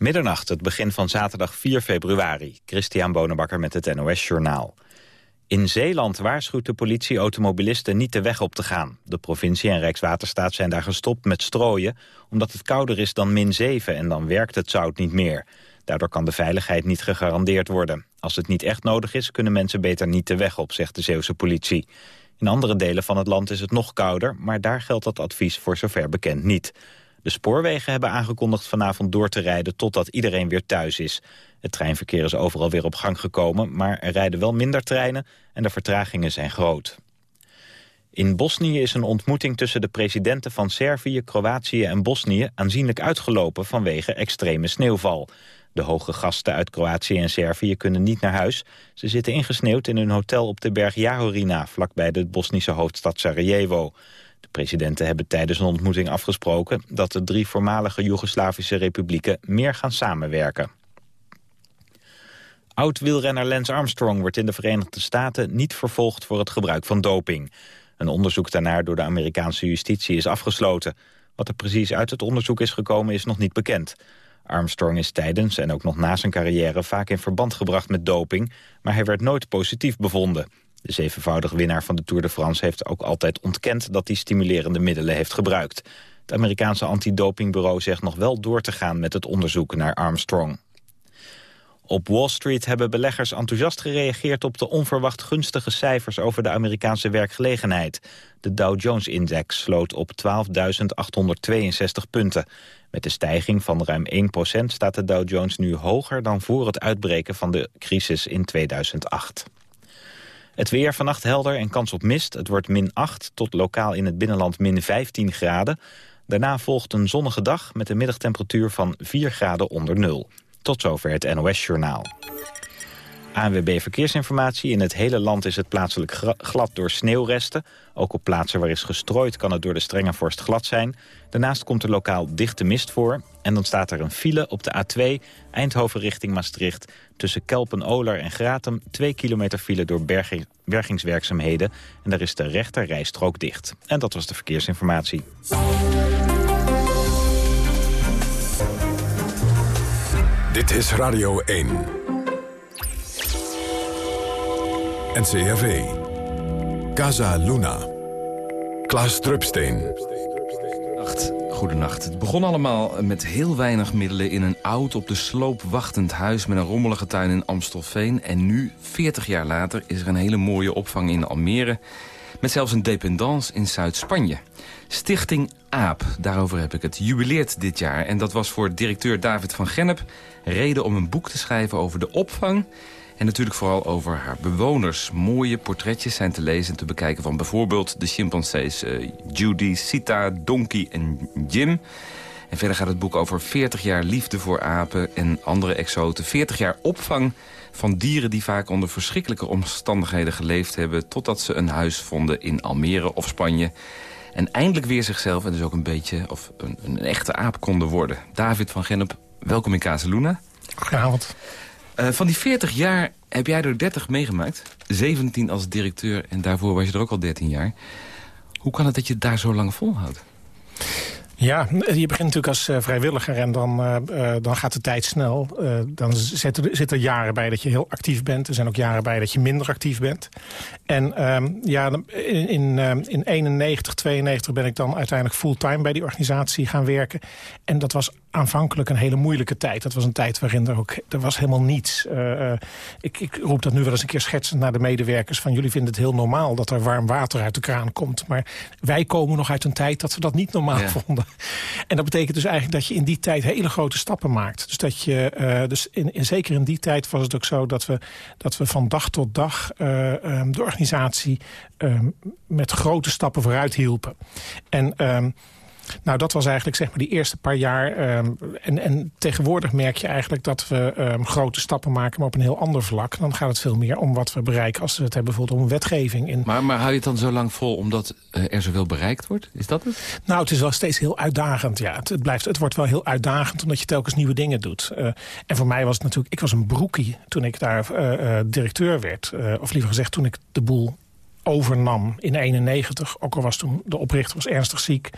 Middernacht, het begin van zaterdag 4 februari. Christian Bonenbakker met het NOS Journaal. In Zeeland waarschuwt de politie automobilisten niet de weg op te gaan. De provincie en Rijkswaterstaat zijn daar gestopt met strooien... omdat het kouder is dan min 7 en dan werkt het zout niet meer. Daardoor kan de veiligheid niet gegarandeerd worden. Als het niet echt nodig is, kunnen mensen beter niet de weg op, zegt de Zeeuwse politie. In andere delen van het land is het nog kouder, maar daar geldt dat advies voor zover bekend niet. De spoorwegen hebben aangekondigd vanavond door te rijden totdat iedereen weer thuis is. Het treinverkeer is overal weer op gang gekomen, maar er rijden wel minder treinen en de vertragingen zijn groot. In Bosnië is een ontmoeting tussen de presidenten van Servië, Kroatië en Bosnië aanzienlijk uitgelopen vanwege extreme sneeuwval. De hoge gasten uit Kroatië en Servië kunnen niet naar huis. Ze zitten ingesneeuwd in hun hotel op de berg Jahorina, vlakbij de Bosnische hoofdstad Sarajevo. De presidenten hebben tijdens een ontmoeting afgesproken... dat de drie voormalige Joegoslavische republieken meer gaan samenwerken. Oud-wielrenner Lance Armstrong wordt in de Verenigde Staten niet vervolgd voor het gebruik van doping. Een onderzoek daarnaar door de Amerikaanse justitie is afgesloten. Wat er precies uit het onderzoek is gekomen is nog niet bekend. Armstrong is tijdens en ook nog na zijn carrière vaak in verband gebracht met doping, maar hij werd nooit positief bevonden. De zevenvoudig winnaar van de Tour de France heeft ook altijd ontkend dat hij stimulerende middelen heeft gebruikt. Het Amerikaanse antidopingbureau zegt nog wel door te gaan met het onderzoek naar Armstrong. Op Wall Street hebben beleggers enthousiast gereageerd op de onverwacht gunstige cijfers over de Amerikaanse werkgelegenheid. De Dow Jones-index sloot op 12.862 punten. Met de stijging van ruim 1% staat de Dow Jones nu hoger dan voor het uitbreken van de crisis in 2008. Het weer vannacht helder en kans op mist. Het wordt min 8 tot lokaal in het binnenland min 15 graden. Daarna volgt een zonnige dag met een middagtemperatuur van 4 graden onder nul. Tot zover het NOS-journaal. ANWB Verkeersinformatie. In het hele land is het plaatselijk glad door sneeuwresten. Ook op plaatsen waar is gestrooid kan het door de strenge vorst glad zijn. Daarnaast komt er lokaal dichte mist voor. En dan staat er een file op de A2 Eindhoven richting Maastricht. Tussen Kelpen, Oler en Gratum 2 kilometer file door berging, bergingswerkzaamheden. En daar is de rechter rijstrook dicht. En dat was de verkeersinformatie. Dit is Radio 1. NCRV. Casa Luna. Klaas Drupsteen. Goedenacht. Het begon allemaal met heel weinig middelen in een oud op de sloop wachtend huis met een rommelige tuin in Amstelveen. En nu, 40 jaar later, is er een hele mooie opvang in Almere. Met zelfs een dependance in Zuid-Spanje. Stichting AAP, daarover heb ik het, jubileert dit jaar. En dat was voor directeur David van Gennep reden om een boek te schrijven over de opvang... En natuurlijk vooral over haar bewoners. Mooie portretjes zijn te lezen en te bekijken van bijvoorbeeld de chimpansees uh, Judy, Sita, Donkey en Jim. En verder gaat het boek over 40 jaar liefde voor apen en andere exoten. 40 jaar opvang van dieren die vaak onder verschrikkelijke omstandigheden geleefd hebben... totdat ze een huis vonden in Almere of Spanje. En eindelijk weer zichzelf en dus ook een beetje of een, een echte aap konden worden. David van Gennep, welkom in Kazeluna. Goedenavond. Uh, van die 40 jaar heb jij er 30 meegemaakt. 17 als directeur en daarvoor was je er ook al 13 jaar. Hoe kan het dat je daar zo lang volhoudt? Ja, je begint natuurlijk als uh, vrijwilliger en dan, uh, dan gaat de tijd snel. Uh, dan zitten er, jaren bij dat je heel actief bent. Er zijn ook jaren bij dat je minder actief bent. En ehm, ja, in, in, in 91, 92 ben ik dan uiteindelijk fulltime bij die organisatie gaan werken. En dat was aanvankelijk een hele moeilijke tijd. Dat was een tijd waarin er ook er was helemaal niets. Uh, ik, ik, roep dat nu wel eens een keer schetsend naar de medewerkers... van jullie vinden het heel normaal dat er warm water uit de kraan komt. Maar wij komen nog uit een tijd dat we dat niet normaal vonden. En dat betekent dus eigenlijk dat je in die tijd hele grote stappen maakt. Dus, dat je, uh, dus in, in, zeker in die tijd was het ook zo dat we, dat we van dag tot dag... Um, de organisatie um, met grote stappen vooruit hielpen. En... Um, nou, dat was eigenlijk zeg maar die eerste paar jaar. Ehm, en, en tegenwoordig merk je eigenlijk dat we um, grote stappen maken... maar op een heel ander vlak. Dan gaat het veel meer om wat we bereiken... als we het hebben bijvoorbeeld om wetgeving. In... Maar, maar hou je het dan zo lang vol omdat uh, er zoveel bereikt wordt? Is dat het? Nou, het is wel steeds heel uitdagend. Ja. Het, het, blijft, het wordt wel heel uitdagend omdat je telkens nieuwe dingen doet. Uh, en voor mij was het natuurlijk... Ik was een broekie toen ik daar uh, directeur werd. of liever gezegd toen ik de boel overnam in 91. Ook al was toen de oprichter was ernstig ziek.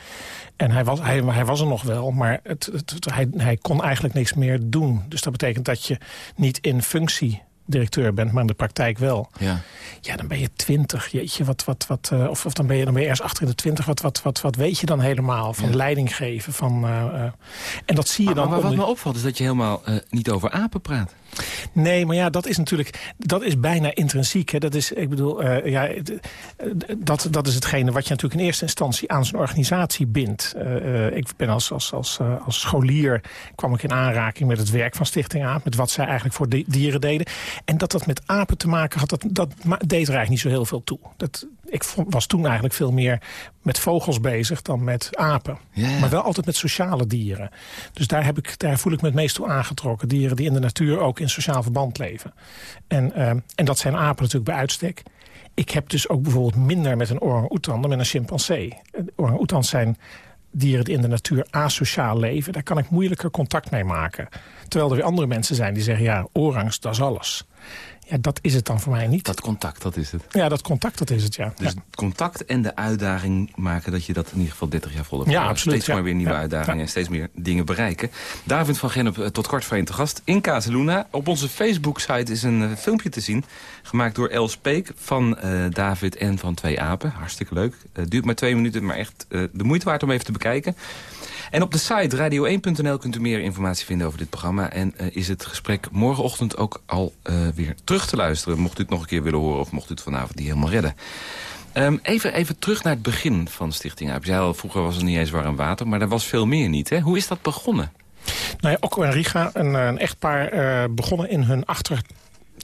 En hij was, hij, hij was er nog wel, maar het, het, hij, hij kon eigenlijk niks meer doen. Dus dat betekent dat je niet in functie directeur bent, maar in de praktijk wel. Ja, ja dan ben je twintig. Jeetje, wat, wat, wat, uh, of, of dan, ben je, dan ben je ergens achter in de twintig. Wat, wat, wat, wat weet je dan helemaal van leiding geven? Van, uh, uh, en dat zie je dan... Maar, maar wat me opvalt is dat je helemaal niet over apen praat. Nee, maar ja, dat is natuurlijk dat is bijna intrinsiek. Hè. Dat is, ik bedoel, uh, ja, dat, dat is hetgene wat je natuurlijk in eerste instantie aan zo'n organisatie bindt. Uh, ik ben als, als, als, als scholier kwam ik in aanraking met het werk van Stichting Aap, met wat zij eigenlijk voor dieren deden. En dat dat met apen te maken had, dat, dat deed er eigenlijk niet zo heel veel toe. Dat, ik was toen eigenlijk veel meer met vogels bezig dan met apen. Maar wel altijd met sociale dieren. Dus daar, heb ik, daar voel ik me het meest toe aangetrokken. Dieren die in de natuur ook in sociaal verband leven. En, uh, en dat zijn apen natuurlijk bij uitstek. Ik heb dus ook bijvoorbeeld minder met een orang-oetan dan met een chimpansee. Orang-oetans zijn dieren die in de natuur asociaal leven. Daar kan ik moeilijker contact mee maken. Terwijl er weer andere mensen zijn die zeggen... ja, orangs, dat is alles. Ja, dat is het dan voor mij niet. Dat contact, dat is het. Ja, dat contact, dat is het, ja. Dus ja. contact en de uitdaging maken dat je dat in ieder geval 30 jaar volgt. Ja, absoluut. Steeds maar weer nieuwe uitdagingen en steeds meer dingen bereiken. David van Gennep eh, tot kort voor je te gast in Casaluna. Op onze Facebook-site is een uh, filmpje te zien. Gemaakt door Els Peek van uh, David en van Twee Apen. Hartstikke leuk. Uh, duurt maar twee minuten, maar echt de moeite waard om even te bekijken. En op de site radio1.nl kunt u meer informatie vinden over dit programma. En is het gesprek morgenochtend ook al weer terug te luisteren. Mocht u het nog een keer willen horen of mocht u het vanavond niet helemaal redden. Um, even, even terug naar het begin van Stichting Aap. Jij al, vroeger was er niet eens warm water, maar er was veel meer niet. Hè? Hoe is dat begonnen? Nou ja, Okko en Riga, een, een echtpaar, uh, begonnen in hun achter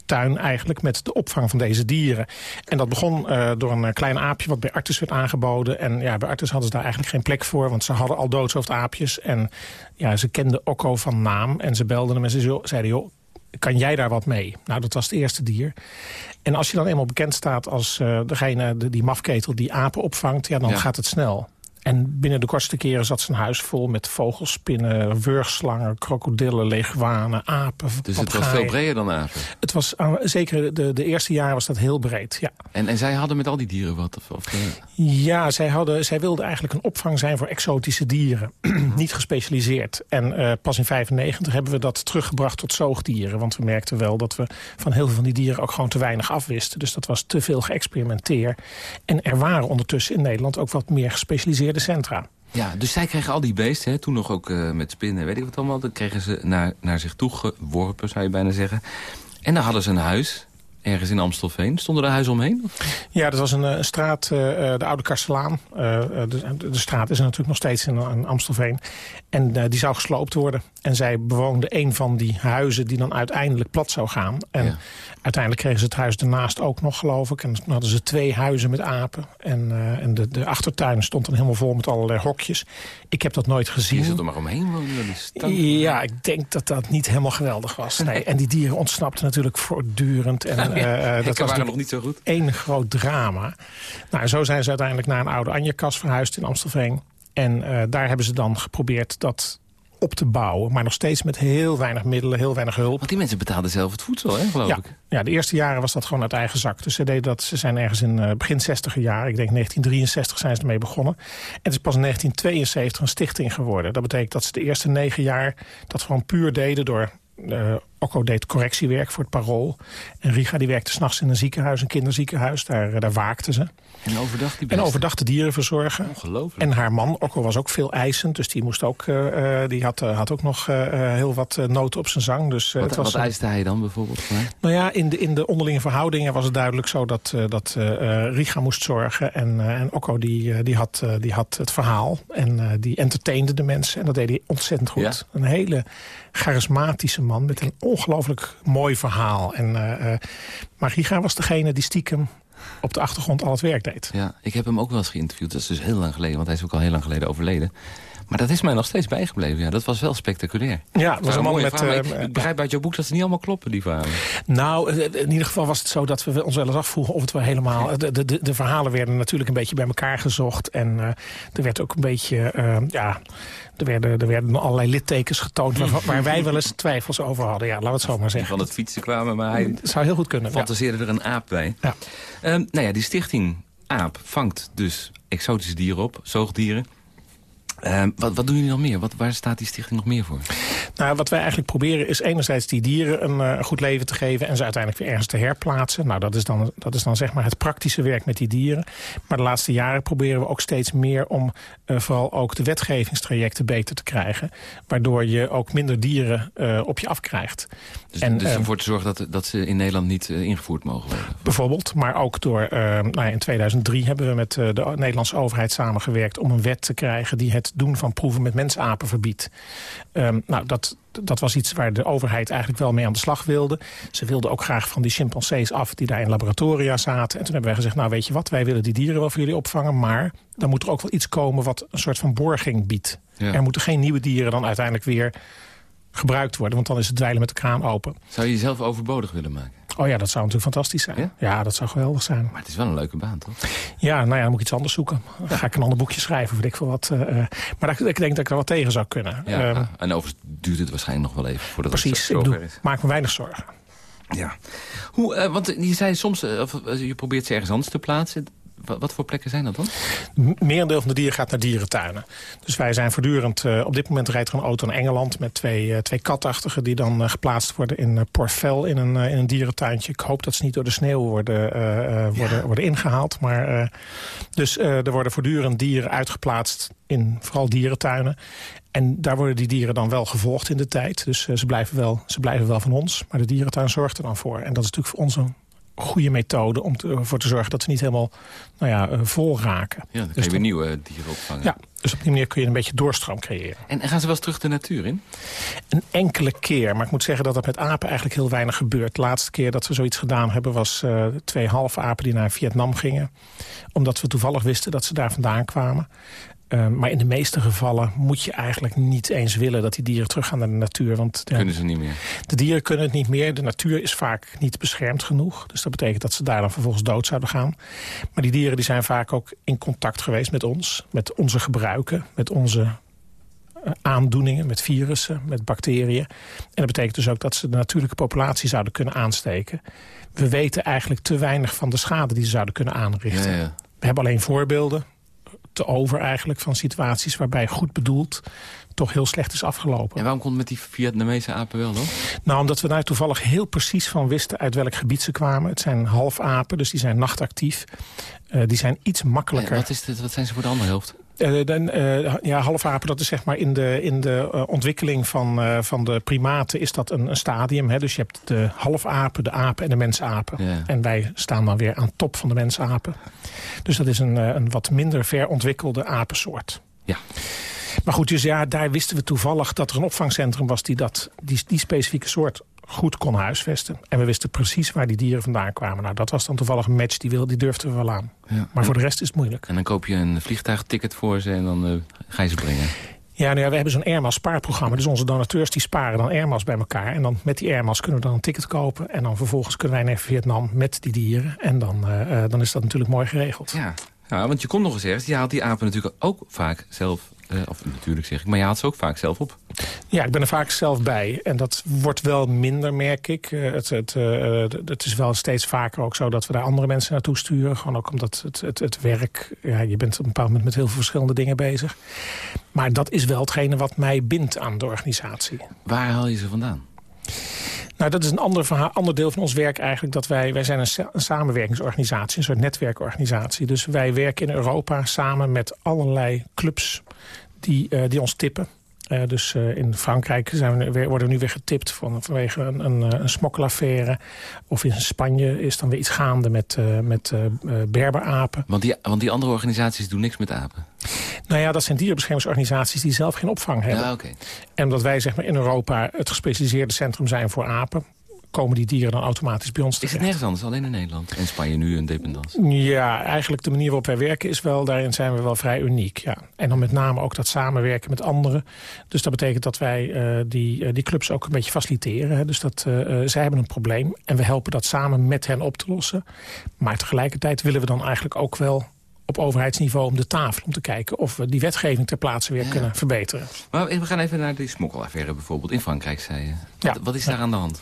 tuin eigenlijk met de opvang van deze dieren. En dat begon uh, door een klein aapje wat bij Artus werd aangeboden. En ja, bij Artus hadden ze daar eigenlijk geen plek voor, want ze hadden al doodshoofdaapjes. En ja, ze kenden Okko van naam en ze belden hem en ze zeiden, joh, kan jij daar wat mee? Nou, dat was het eerste dier. En als je dan eenmaal bekend staat als uh, degene, de, die mafketel die apen opvangt... ja, dan ja. gaat het snel. En binnen de kortste keren zat zijn huis vol met vogelspinnen, wurgslangen, krokodillen, leguanen, apen. Dus het was veel breder dan apen? Het was, uh, zeker de, de eerste jaren was dat heel breed, ja. En, en zij hadden met al die dieren wat? Of, of, ja, zij, hadden, zij wilden eigenlijk een opvang zijn voor exotische dieren. Niet gespecialiseerd. En uh, pas in 1995 hebben we dat teruggebracht tot zoogdieren. Want we merkten wel dat we van heel veel van die dieren ook gewoon te weinig afwisten. Dus dat was te veel geëxperimenteerd. En er waren ondertussen in Nederland ook wat meer gespecialiseerde centra. Ja, dus zij kregen al die beesten, hè, toen nog ook uh, met spinnen, weet ik wat allemaal. Dan kregen ze naar, naar zich toe geworpen, zou je bijna zeggen. En dan hadden ze een huis, ergens in Amstelveen. Stonden er huizen omheen? Ja, dat was een, een straat, uh, de Oude Kastelaan. Uh, de, de, straat is er natuurlijk nog steeds in, in Amstelveen. En uh, die zou gesloopt worden. En zij bewoonde een van die huizen die dan uiteindelijk plat zou gaan. En ja. uiteindelijk kregen ze het huis ernaast ook nog, geloof ik. En dan hadden ze twee huizen met apen. En, en de, de achtertuin stond dan helemaal vol met allerlei hokjes. Ik heb dat nooit gezien. Die er maar omheen? Ja, ik denk dat dat niet helemaal geweldig was. Nee. En die dieren ontsnapten natuurlijk voortdurend. En, ja, uh, dat was nog niet zo goed. één groot drama. Nou, zo zijn ze uiteindelijk naar een oude Anjekas verhuisd in Amstelveen. En uh, daar hebben ze dan geprobeerd dat op te bouwen. Maar nog steeds met heel weinig middelen, heel weinig hulp. Want die mensen betaalden zelf het voedsel, hè, geloof ja. ik. Ja, de eerste jaren was dat gewoon uit eigen zak. Dus ze, deden dat, ze zijn ergens in uh, begin 60 jaar, ik denk 1963 zijn ze ermee begonnen. En het is pas in 1972 een stichting geworden. Dat betekent dat ze de eerste negen jaar dat gewoon puur deden door... Uh, Okko deed correctiewerk voor het parool. En Riga die werkte s'nachts in een ziekenhuis, een kinderziekenhuis. Daar, daar waakte ze. En overdag die En overdag de dieren verzorgen. Ongelooflijk. En haar man, Okko, was ook veel eisend. Dus die, moest ook, uh, die had, had ook nog uh, heel wat noten op zijn zang. Dus, wat, het was, wat eiste hij dan bijvoorbeeld? Nou ja, in de, in de onderlinge verhoudingen was het duidelijk zo... dat, dat Riga moest zorgen. En, en Okko die, die, had, die had het verhaal. En die entertainde de mensen. En dat deed hij ontzettend goed. Ja? Een hele charismatische man met een ongelooflijk mooi verhaal. En, maar Riga was degene die stiekem op de achtergrond al het werk deed. Ja, ik heb hem ook wel eens geïnterviewd. Dat is dus heel lang geleden, want hij is ook al heel lang geleden overleden. Maar dat is mij nog steeds bijgebleven. Ja, dat was wel spectaculair. Ja, dat was een man met... ik, ik, begrijp uit jouw boek dat ze niet allemaal kloppen, die verhalen. Nou, in ieder geval was het zo dat we ons wel eens afvroegen of het wel helemaal... De, de, de verhalen werden natuurlijk een beetje bij elkaar gezocht. En uh, er werd ook een beetje... Uh, ja, er werden, er werden allerlei littekens getoond waar, waar, wij wel eens twijfels over hadden. Ja, laten we het zo maar zeggen. Van het fietsen kwamen, maar hij het zou heel goed kunnen. fantaseerde er een aap bij. Ja. Um, nou ja, die stichting AAP vangt dus exotische dieren op, zoogdieren. Uh, wat, wat doen jullie nog meer? Wat, waar staat die stichting nog meer voor? Nou, wat wij eigenlijk proberen is enerzijds die dieren een uh, goed leven te geven... en ze uiteindelijk weer ergens te herplaatsen. Nou, dat is, dan, dat is dan zeg maar het praktische werk met die dieren. Maar de laatste jaren proberen we ook steeds meer... om uh, vooral ook de wetgevingstrajecten beter te krijgen. Waardoor je ook minder dieren uh, op je afkrijgt. Dus, en, dus ervoor te zorgen dat, dat ze in Nederland niet ingevoerd mogen worden? Bijvoorbeeld, maar ook door... nou ja, in 2003 hebben we met de Nederlandse overheid samengewerkt... om een wet te krijgen die het doen van proeven met mensapen verbiedt. Um, nou, dat, dat was iets waar de overheid eigenlijk wel mee aan de slag wilde. Ze wilden ook graag van die chimpansees af die daar in laboratoria zaten. En toen hebben wij gezegd, nou weet je wat, wij willen die dieren wel voor jullie opvangen... maar dan moet er ook wel iets komen wat een soort van borging biedt. Ja. Er moeten geen nieuwe dieren dan uiteindelijk weer gebruikt worden. Want dan is het dweilen met de kraan open. Zou je jezelf overbodig willen maken? Oh ja, dat zou natuurlijk fantastisch zijn. Ja? ja? dat zou geweldig zijn. Maar het is wel een leuke baan, toch? Ja, nou ja, dan moet ik iets anders zoeken. Dan ga ik een ander boekje schrijven, weet ik veel wat. Uh, maar ik denk dat ik er wat tegen zou kunnen. Ja, um, en overigens duurt het waarschijnlijk nog wel even voordat precies, het zo, ik doe, is. maak me weinig zorgen. Ja. Hoe, uh, want je zei soms, uh, je probeert ze ergens anders te plaatsen. Wat voor plekken zijn dat dan? Merendeel van de dieren gaat naar dierentuinen. Dus wij zijn voortdurend... Uh, op dit moment rijdt er een auto naar Engeland... met twee, uh, twee katachtigen die dan uh, geplaatst worden in Porvel... In een, in een dierentuintje. Ik hoop dat ze niet door de sneeuw worden, worden, ja. worden ingehaald. Maar, dus er worden voortdurend dieren uitgeplaatst in vooral dierentuinen. En daar worden die dieren dan wel gevolgd in de tijd. Dus ze, blijven wel, ze blijven wel van ons. Maar de dierentuin zorgt er dan voor. En dat is natuurlijk voor ons een goede methode om ervoor te zorgen dat ze niet helemaal nou ja, uh, vol raken. Ja, dan dus kan je weer nieuwe dieren opvangen. Ja, dus op die manier kun je een beetje doorstroom creëren. En, en gaan ze wel eens terug de natuur in? Een enkele keer, maar ik moet zeggen dat dat met apen eigenlijk heel weinig gebeurt. De laatste keer dat we zoiets gedaan hebben was uh, twee halve apen die naar Vietnam gingen. Omdat we toevallig wisten dat ze daar vandaan kwamen. Uh, maar in de meeste gevallen moet je eigenlijk niet eens willen... dat die dieren teruggaan naar de natuur. Want, ja, kunnen ze niet meer? De dieren kunnen het niet meer. De natuur is vaak niet beschermd genoeg. Dus dat betekent dat ze daar dan vervolgens dood zouden gaan. Maar die dieren die zijn vaak ook in contact geweest met ons. Met onze gebruiken, met onze uh, aandoeningen, met virussen, met bacteriën. En dat betekent dus ook dat ze de natuurlijke populatie zouden kunnen aansteken. We weten eigenlijk te weinig van de schade die ze zouden kunnen aanrichten. Ja, ja. We hebben alleen voorbeelden te over eigenlijk van situaties waarbij goed bedoeld toch heel slecht is afgelopen. En waarom komt het met die Vietnamese apen wel dan? Nou, omdat we daar toevallig heel precies van wisten uit welk gebied ze kwamen. Het zijn halfapen, dus die zijn nachtactief. Uh, die zijn iets makkelijker. Wat, is dit, wat zijn ze voor de andere helft? Uh, dan, uh, ja, halfapen, dat is zeg maar in de, in de uh, ontwikkeling van, van de primaten is dat een, een stadium. Hè? Dus je hebt de halfapen, de apen en de mensapen. Ja. En wij staan dan weer aan top van de mensapen. Dus dat is een, een wat minder ver ontwikkelde apensoort. Ja. Maar goed, dus ja, daar wisten we toevallig dat er een opvangcentrum was... die dat, die, die specifieke soort goed kon huisvesten. En we wisten precies waar die dieren vandaan kwamen. Nou, dat was dan toevallig een match, die, wil, die durfden we wel aan. Ja. Maar voor de rest is het moeilijk. En dan koop je een vliegtuigticket voor ze en dan uh, ga je ze brengen. Ja, nou ja, we hebben zo'n Airmas spaarprogramma. Dus onze donateurs die sparen dan Airmas bij elkaar. En dan met die Airmas kunnen we dan een ticket kopen. En dan vervolgens kunnen wij naar Vietnam met die dieren. En dan, uh, dan is dat natuurlijk mooi geregeld. Ja. Ja, want je kon nog eens ergens. Je haalt die apen natuurlijk ook vaak zelf uh, of natuurlijk zeg ik, maar je haalt ze ook vaak zelf op. Ja, ik ben er vaak zelf bij. En dat wordt wel minder, merk ik. Uh, het, het, uh, het is wel steeds vaker ook zo dat we daar andere mensen naartoe sturen. Gewoon ook omdat het, het, het werk... Ja, je bent op een bepaald moment met heel veel verschillende dingen bezig. Maar dat is wel hetgene wat mij bindt aan de organisatie. Waar haal je ze vandaan? Nou, dat is een ander, ander deel van ons werk eigenlijk. Dat wij, wij zijn een, samenwerkingsorganisatie, een soort netwerkorganisatie. Dus wij werken in Europa samen met allerlei clubs die, uh, die ons tippen. Uh, dus uh, in Frankrijk zijn we, weer, worden we nu weer getipt van, vanwege een, een, een smokkelaffaire. Of in Spanje is dan weer iets gaande met, uh, met berberapen. Want die, want die andere organisaties doen niks met apen? Nou ja, dat zijn dierenbeschermingsorganisaties die zelf geen opvang hebben. Ja, okay. En omdat wij zeg maar, in Europa het gespecialiseerde centrum zijn voor apen komen die dieren dan automatisch bij ons Is terecht. het nergens anders, alleen in Nederland? En Spanje nu een dependance? Ja, eigenlijk de manier waarop wij werken is wel... daarin zijn we wel vrij uniek, ja. En dan met name ook dat samenwerken met anderen. Dus dat betekent dat wij eh, die, eh, die clubs ook een beetje faciliteren. Hè. Dus dat eh, zij hebben een probleem en we helpen dat samen met hen op te lossen. Maar tegelijkertijd willen we dan eigenlijk ook wel op overheidsniveau om de tafel... om te kijken of we die wetgeving ter plaatse weer kunnen verbeteren. Maar we gaan even naar die smokkelaffaire bijvoorbeeld. In Frankrijk, zei je. Ja. Wat, is daar aan de hand?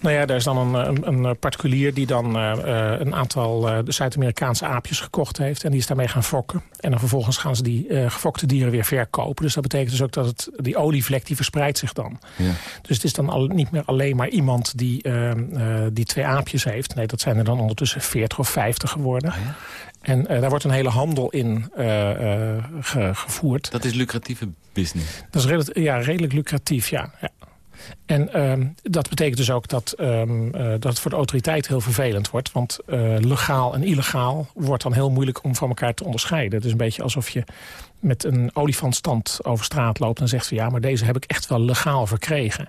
Nou ja, daar is dan een, een, een particulier die dan uh, een aantal uh, de Zuid-Amerikaanse aapjes gekocht heeft. En die is daarmee gaan fokken. En dan vervolgens gaan ze die uh, gefokte dieren weer verkopen. Dus dat betekent dus ook dat het, die olievlek die verspreidt zich dan. Ja. Dus het is dan al, niet meer alleen maar iemand die, die twee aapjes heeft. Nee, dat zijn er dan ondertussen 40 of 50 geworden. En daar wordt een hele handel in ge, gevoerd. Dat is lucratieve business? Dat is redelijk, ja, redelijk lucratief, ja. ja. En um, dat betekent dus ook dat, um, uh, dat het voor de autoriteit heel vervelend wordt. Want uh, legaal en illegaal wordt dan heel moeilijk om van elkaar te onderscheiden. Het is een beetje alsof je met een olifantstand over straat loopt en zegt van ja, maar deze heb ik echt wel legaal verkregen.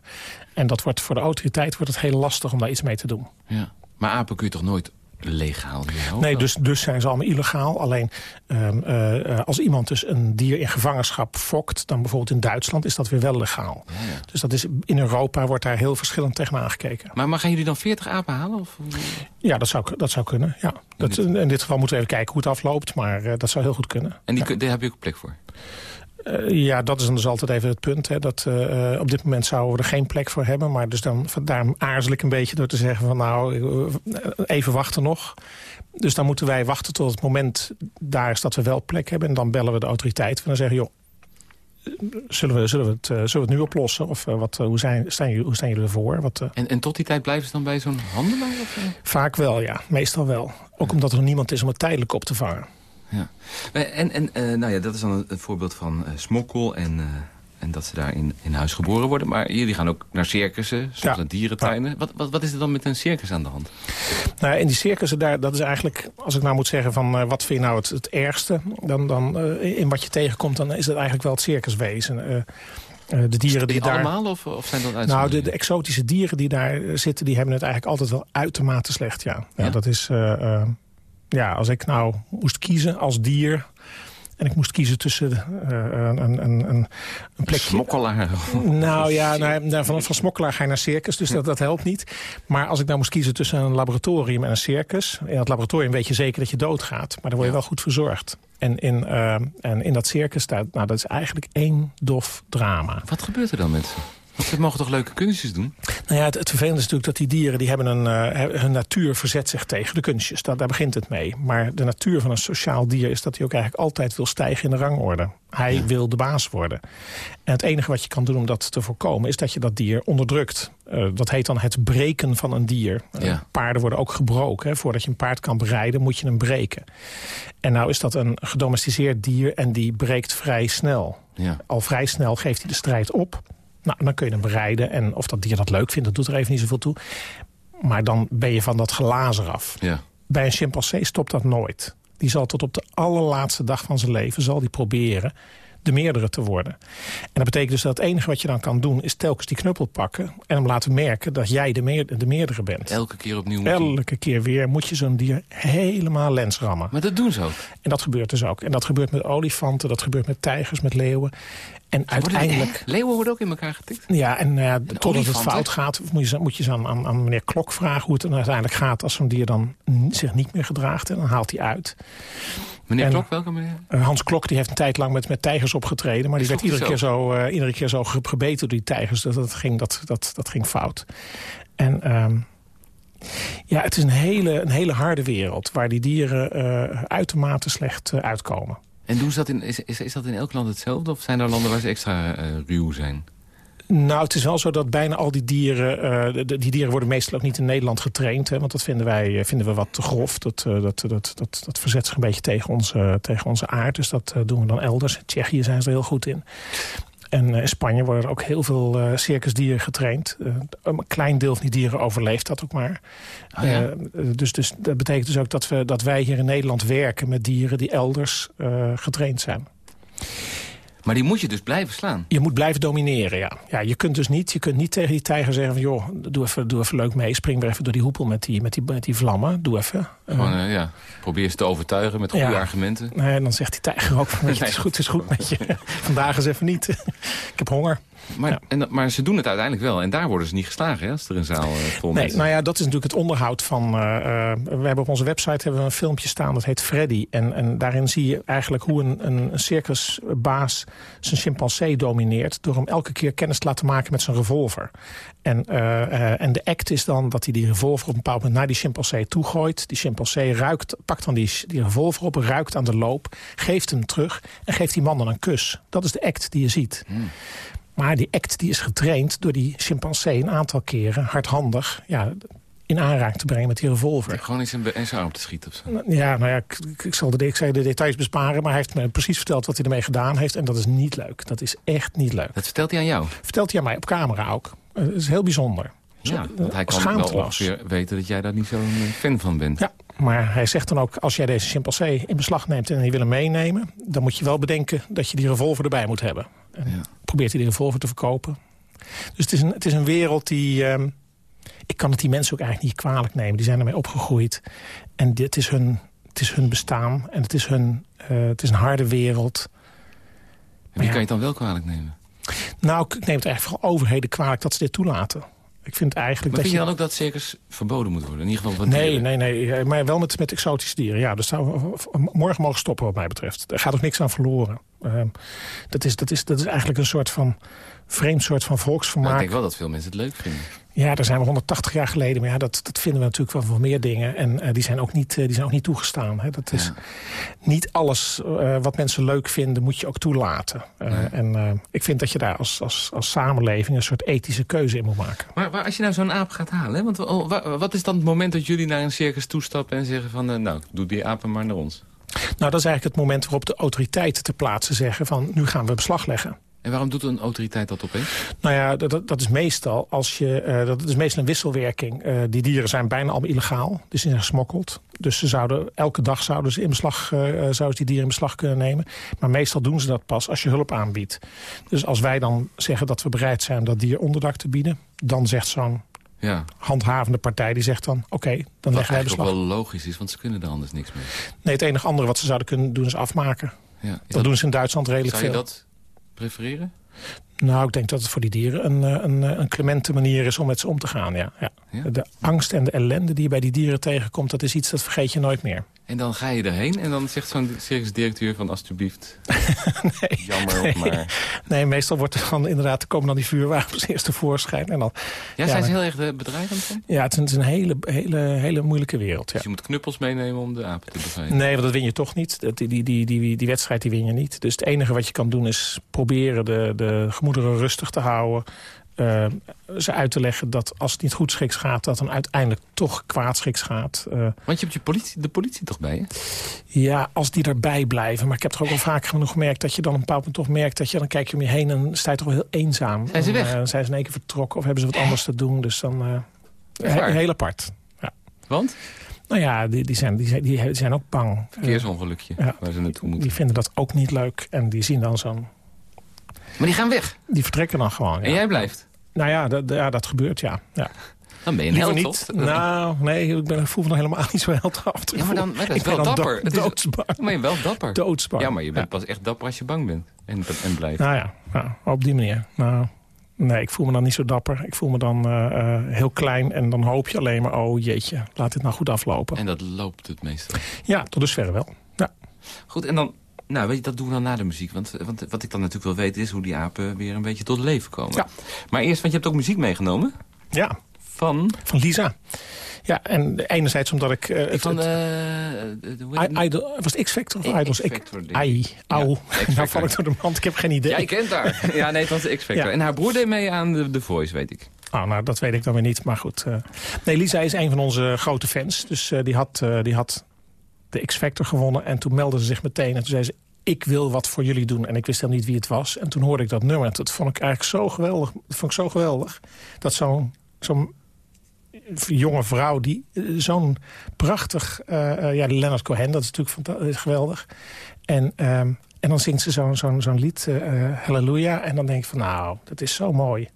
En dat wordt voor de autoriteit wordt het heel lastig om daar iets mee te doen. Ja. Maar apen kun je toch nooit legaal hier Nee, dus, dus zijn ze allemaal illegaal. Alleen um, uh, als iemand dus een dier in gevangenschap fokt... dan bijvoorbeeld in Duitsland is dat weer wel legaal. Ja, ja. Dus dat is, in Europa wordt daar heel verschillend tegen aangekeken. Maar, maar gaan jullie dan 40 apen halen? Of? Ja, dat zou, dat zou kunnen. Ja. Dat, in dit geval moeten we even kijken hoe het afloopt. Maar uh, dat zou heel goed kunnen. En die, ja. daar heb je ook plek voor? Uh, ja, dat is dus altijd even het punt. Hè, dat, uh, op dit moment zouden we er geen plek voor hebben. Maar dus dan, daarom aarzel ik een beetje door te zeggen van nou, even wachten nog. Dus dan moeten wij wachten tot het moment daar is dat we wel plek hebben. En dan bellen we de autoriteit en dan zeggen joh, zullen we, zullen we, het, zullen we het nu oplossen? Of wat, hoe, zijn, staan jullie, hoe staan jullie ervoor? Wat, en, en tot die tijd blijven ze dan bij zo'n handelaar? Of? Vaak wel, ja. Meestal wel. Ook ja. omdat er niemand is om het tijdelijk op te vangen. Ja. En, en uh, nou ja, dat is dan een, een voorbeeld van uh, smokkel en, uh, en dat ze daar in, in huis geboren worden. Maar jullie gaan ook naar circussen, soms ja. naar dierentuinen. Ja. Wat, wat, wat is er dan met een circus aan de hand? Nou, in die circussen, daar, dat is eigenlijk, als ik nou moet zeggen van wat vind je nou het, het ergste, dan, dan in wat je tegenkomt, dan is dat eigenlijk wel het circuswezen. Uh, de dieren die, die daar... allemaal of, of zijn dat Nou, de, de, exotische dieren die daar zitten, die hebben het eigenlijk altijd wel uitermate slecht, ja. ja, dat is... Uh, ja, als ik nou moest kiezen als dier... en ik moest kiezen tussen uh, een, een, een, een plekje... Smokkelaar? Nou ja, nou, van, van smokkelaar ga je naar circus, dus dat, dat helpt niet. Maar als ik nou moest kiezen tussen een laboratorium en een circus... in dat laboratorium weet je zeker dat je doodgaat. Maar dan word je wel goed verzorgd. En in, uh, en in dat circus, staat, nou, dat is eigenlijk één dof drama. Wat gebeurt er dan met ze? Ze mogen toch leuke kunstjes doen? Nou ja, het, het vervelende is natuurlijk dat die dieren... die hebben een, uh, hun natuur verzet zich tegen de kunstjes. Dat, daar begint het mee. Maar de natuur van een sociaal dier is dat hij ook eigenlijk altijd wil stijgen in de rangorde. Hij ja. wil de baas worden. En het enige wat je kan doen om dat te voorkomen... is dat je dat dier onderdrukt. Uh, dat heet dan het breken van een dier. Ja. Uh, paarden worden ook gebroken. Hè. Voordat je een paard kan bereiden, moet je hem breken. En nou is dat een gedomesticeerd dier en die breekt vrij snel. Ja. Al vrij snel geeft hij de strijd op... Nou, dan kun je hem bereiden. En of dat dier dat leuk vindt, dat doet er even niet zoveel toe. Maar dan ben je van dat glazen af. Ja. Bij een chimpansee stopt dat nooit. Die zal tot op de allerlaatste dag van zijn leven... zal die proberen de meerdere te worden. En dat betekent dus dat het enige wat je dan kan doen... is telkens die knuppel pakken en hem laten merken... dat jij de, meer, de meerdere bent. Elke keer opnieuw? Elke keer weer moet je zo'n dier helemaal lens rammen. Maar dat doen ze ook? En dat gebeurt dus ook. En dat gebeurt met olifanten, dat gebeurt met tijgers, met leeuwen. En uiteindelijk... Leeuwen worden ook in elkaar getikt? Ja, en uh, totdat het fout gaat, moet je, moet je aan, aan, aan meneer Klok vragen hoe het dan uiteindelijk gaat als zo'n dier dan zich niet meer gedraagt. En dan haalt hij uit. Meneer en, Klok, welke meneer? Uh, Hans Klok die heeft een tijd lang met, met tijgers opgetreden. Maar die werd iedere keer, zo, uh, iedere keer zo gebeten door die tijgers. Dat, dat, ging, dat, dat, dat ging fout. En... Um, ja, het is een hele, een hele harde wereld waar die dieren uitermate slecht uitkomen. En doen ze dat in, is, is, is dat in elk land hetzelfde? Of zijn er landen waar ze extra uh, ruw zijn? Nou, het is wel zo dat bijna al die dieren... De, die dieren worden meestal ook niet in Nederland getraind. Hè, want dat vinden, wij, vinden we wat te grof. Dat, dat, dat, dat, dat verzet zich een beetje tegen onze, tegen onze aard. Dus dat doen we dan elders. In Tsjechië zijn ze heel goed in. En in Spanje worden er ook heel veel uh, circusdieren getraind. Uh, een klein deel van die dieren overleeft dat ook maar. Oh ja? uh, dus, dus dat betekent dus ook dat, we, dat wij hier in Nederland werken met dieren die elders getraind zijn. Maar die moet je dus blijven slaan? Je moet blijven domineren, ja. ja je kunt dus niet, je kunt niet tegen die tijger zeggen van... joh, doe even, doe even leuk mee, spring weer even door die hoepel met die, met die, met die vlammen. Doe even. Gewoon, uh, ja. Probeer ze te overtuigen met goede argumenten. Nee, dan zegt die tijger ook, het is goed, het is goed met je. Vandaag eens even niet. ik heb honger. Maar, en, maar ze doen het uiteindelijk wel. En daar worden ze niet geslagen, hè, als er een zaal uh, vol Nee, nou ja, dat is natuurlijk het onderhoud van... Uh, we hebben op onze website hebben we een filmpje staan, dat heet Freddy. En, en daarin zie je eigenlijk hoe een, een, circusbaas zijn chimpansee domineert... door hem elke keer kennis te laten maken met zijn revolver. En, uh, en de act is dan dat hij die revolver op een bepaald moment naar die chimpansee toegooit. Die chimpansee ruikt, pakt dan die, die revolver op, ruikt aan de loop, geeft hem terug... en geeft die man dan een kus. Dat is de act die je ziet. Hmm. Maar die act die is getraind door die chimpansee een aantal keren hardhandig... Ja, in aanraking te brengen met die revolver. gewoon eens in, zijn arm te schieten of zo? Ja, nou ja, ik, ik, zal de, ik zal de details besparen... maar hij heeft me precies verteld wat hij ermee gedaan heeft... en dat is niet leuk. Dat is echt niet leuk. Dat vertelt hij aan jou? Vertelt hij aan mij, op camera ook. Dat is heel bijzonder. Ja, want hij kan wel ongeveer weten dat jij daar niet zo'n fan van bent. Ja, maar hij zegt dan ook, als jij deze chimpansee in beslag neemt... en je wil hem meenemen, dan moet je wel bedenken... dat je die revolver erbij moet hebben. En ja. Probeert hij die revolver te verkopen. Dus het is een, het is een wereld die... Um, ik kan het die mensen ook eigenlijk niet kwalijk nemen. Die zijn ermee opgegroeid. En dit is hun, het is hun bestaan. En het is, hun, uh, het is een harde wereld. En wie ja, kan je het dan wel kwalijk nemen? Nou, ik neem het eigenlijk vooral overheden kwalijk dat ze dit toelaten. Ik vind eigenlijk maar dat vind je dan ook dat circus verboden moet worden? In ieder geval wat nee, dieren? nee, nee. Maar wel met, met exotische dieren. Ja, dus zou morgen mogen stoppen wat mij betreft. Er gaat ook niks aan verloren. Uh, dat, is, dat, is, dat is eigenlijk een soort van vreemd soort van volksvermaak. Nou, ik denk wel dat veel mensen het leuk vinden. Ja, daar zijn we 180 jaar geleden. Maar ja, dat, dat vinden we natuurlijk wel voor meer dingen. En uh, die, zijn ook niet, uh, die zijn ook niet toegestaan. Hè. Dat is, ja. Niet alles uh, wat mensen leuk vinden, moet je ook toelaten. En ik vind dat je daar als, als, als samenleving een soort ethische keuze in moet maken. Maar, maar als je nou zo'n aap gaat halen, hè? Want, wat is dan het moment dat jullie naar een circus toestappen... en zeggen van, nou, doe die apen maar naar ons? Nou, dat is eigenlijk het moment waarop de autoriteiten ter plaatse zeggen... van nu gaan we beslag leggen. En waarom doet een autoriteit dat opeens? Nou ja, dat, dat is meestal als je, uh, dat is meestal een wisselwerking. Uh, die dieren zijn bijna allemaal illegaal, dus zijn gesmokkeld. Dus ze zouden, elke dag zouden ze in beslag, uh, zouden die dieren in beslag kunnen nemen. Maar meestal doen ze dat pas als je hulp aanbiedt. Dus als wij dan zeggen dat we bereid zijn dat dier onderdak te bieden... dan zegt zo'n ja. handhavende partij die zegt dan... oké, okay, dan leggen wij beslag. Wat wel logisch is, want ze kunnen er anders niks mee. Nee, het enige andere wat ze zouden kunnen doen is afmaken. Ja, dat, dat, doen ze in Duitsland redelijk zou je veel. dat prefereren? Nou, ik denk dat het voor die dieren een, een, een clemente manier is om met ze om te gaan. Ja. Ja. ja. De angst en de ellende die je bij die dieren tegenkomt... dat is iets dat vergeet je nooit meer. En dan ga je erheen en dan zegt zo'n circusdirecteur van... alsjeblieft, nee, jammer, nee, maar... Nee, meestal wordt er dan inderdaad... komen dan die vuurwapens eerst tevoorschijn. En dan, ja, zijn ze heel erg bedreigend van? Ja, het is, het is een hele, hele, hele moeilijke wereld. Ja. Dus je moet knuppels meenemen om de apen te bevrijden? Nee, want dat win je toch niet. Die, die, die, die, die wedstrijd die win je niet. Dus het enige wat je kan doen is proberen de, de gemoederen rustig te houden... Uh, ze uit te leggen dat als het niet goed schiks gaat... dat dan uiteindelijk toch kwaadschiks gaat. Uh, Want je hebt je politie, de politie toch bij je? Ja, als die erbij blijven. Maar ik heb toch ook al vaak genoeg gemerkt... dat je dan een bepaald moment toch merkt... dat je dan kijk je om je heen en sta je toch wel heel eenzaam. Zijn ze weg? Dan, uh, zijn ze in één keer vertrokken of hebben ze wat anders te doen. Dus dan he, heel apart. Ja. Want? Nou ja, die, die, zijn, die, zijn, die zijn ook bang. Verkeersongelukje ja, waar ze naartoe moeten. Die vinden dat ook niet leuk. En die zien dan zo'n... Maar die gaan weg? Die vertrekken dan gewoon, En ja. jij blijft? Nou ja, dat, ja, dat gebeurt, ja. ja. Dan ben je een held, niet. Nou, nee, ik, ben, voel me nog helemaal niet zo held af. Ja, maar, dan, maar dat is wel dapper. Do doodsbang. Is, maar je bent wel dapper. Doodsbang. Ja, maar je bent ja. pas echt dapper als je bang bent. En, en blijft. Nou ja, ja, op die manier. Nou, nee, ik voel me dan niet zo dapper. Ik voel me dan uh, uh, heel klein en dan hoop je alleen maar... oh jeetje, laat dit nou goed aflopen. En dat loopt het meestal? Ja, tot dusver wel. Ja. Goed, en dan nou, weet je, dat doen we dan na de muziek. Want, want wat ik dan natuurlijk wil weten is hoe die apen weer een beetje tot leven komen. Ja. Maar eerst, want je hebt ook muziek meegenomen. Ja. Van? Van Lisa. Ja, en enerzijds omdat ik... Uh, van het, uh, Idol, was het X-Factor of Idols? X-Factor. Ai, au. Ja, nou val ik door de mand, ik heb geen idee. Jij kent haar. ja, nee, het was X-Factor. Ja. En haar broer deed mee aan de, The Voice, weet ik. Oh, nou, dat weet ik dan weer niet, maar goed. Uh, nee, Lisa is een van onze grote fans. Dus die, had, die had de X-Factor gewonnen. En toen meldde ze zich meteen. En toen zei ze, ik wil wat voor jullie doen. En ik wist helemaal niet wie het was. En toen hoorde ik dat nummer. Dat vond ik eigenlijk zo geweldig. Dat vond ik zo geweldig. Dat zo'n zo'n jonge vrouw die zo'n prachtig... Uh, ja, Leonard Cohen, dat is natuurlijk geweldig. En um, En dan zingt ze zo'n zo'n zo'n lied, uh, Halleluja. En dan denk ik van, nou, dat is zo mooi.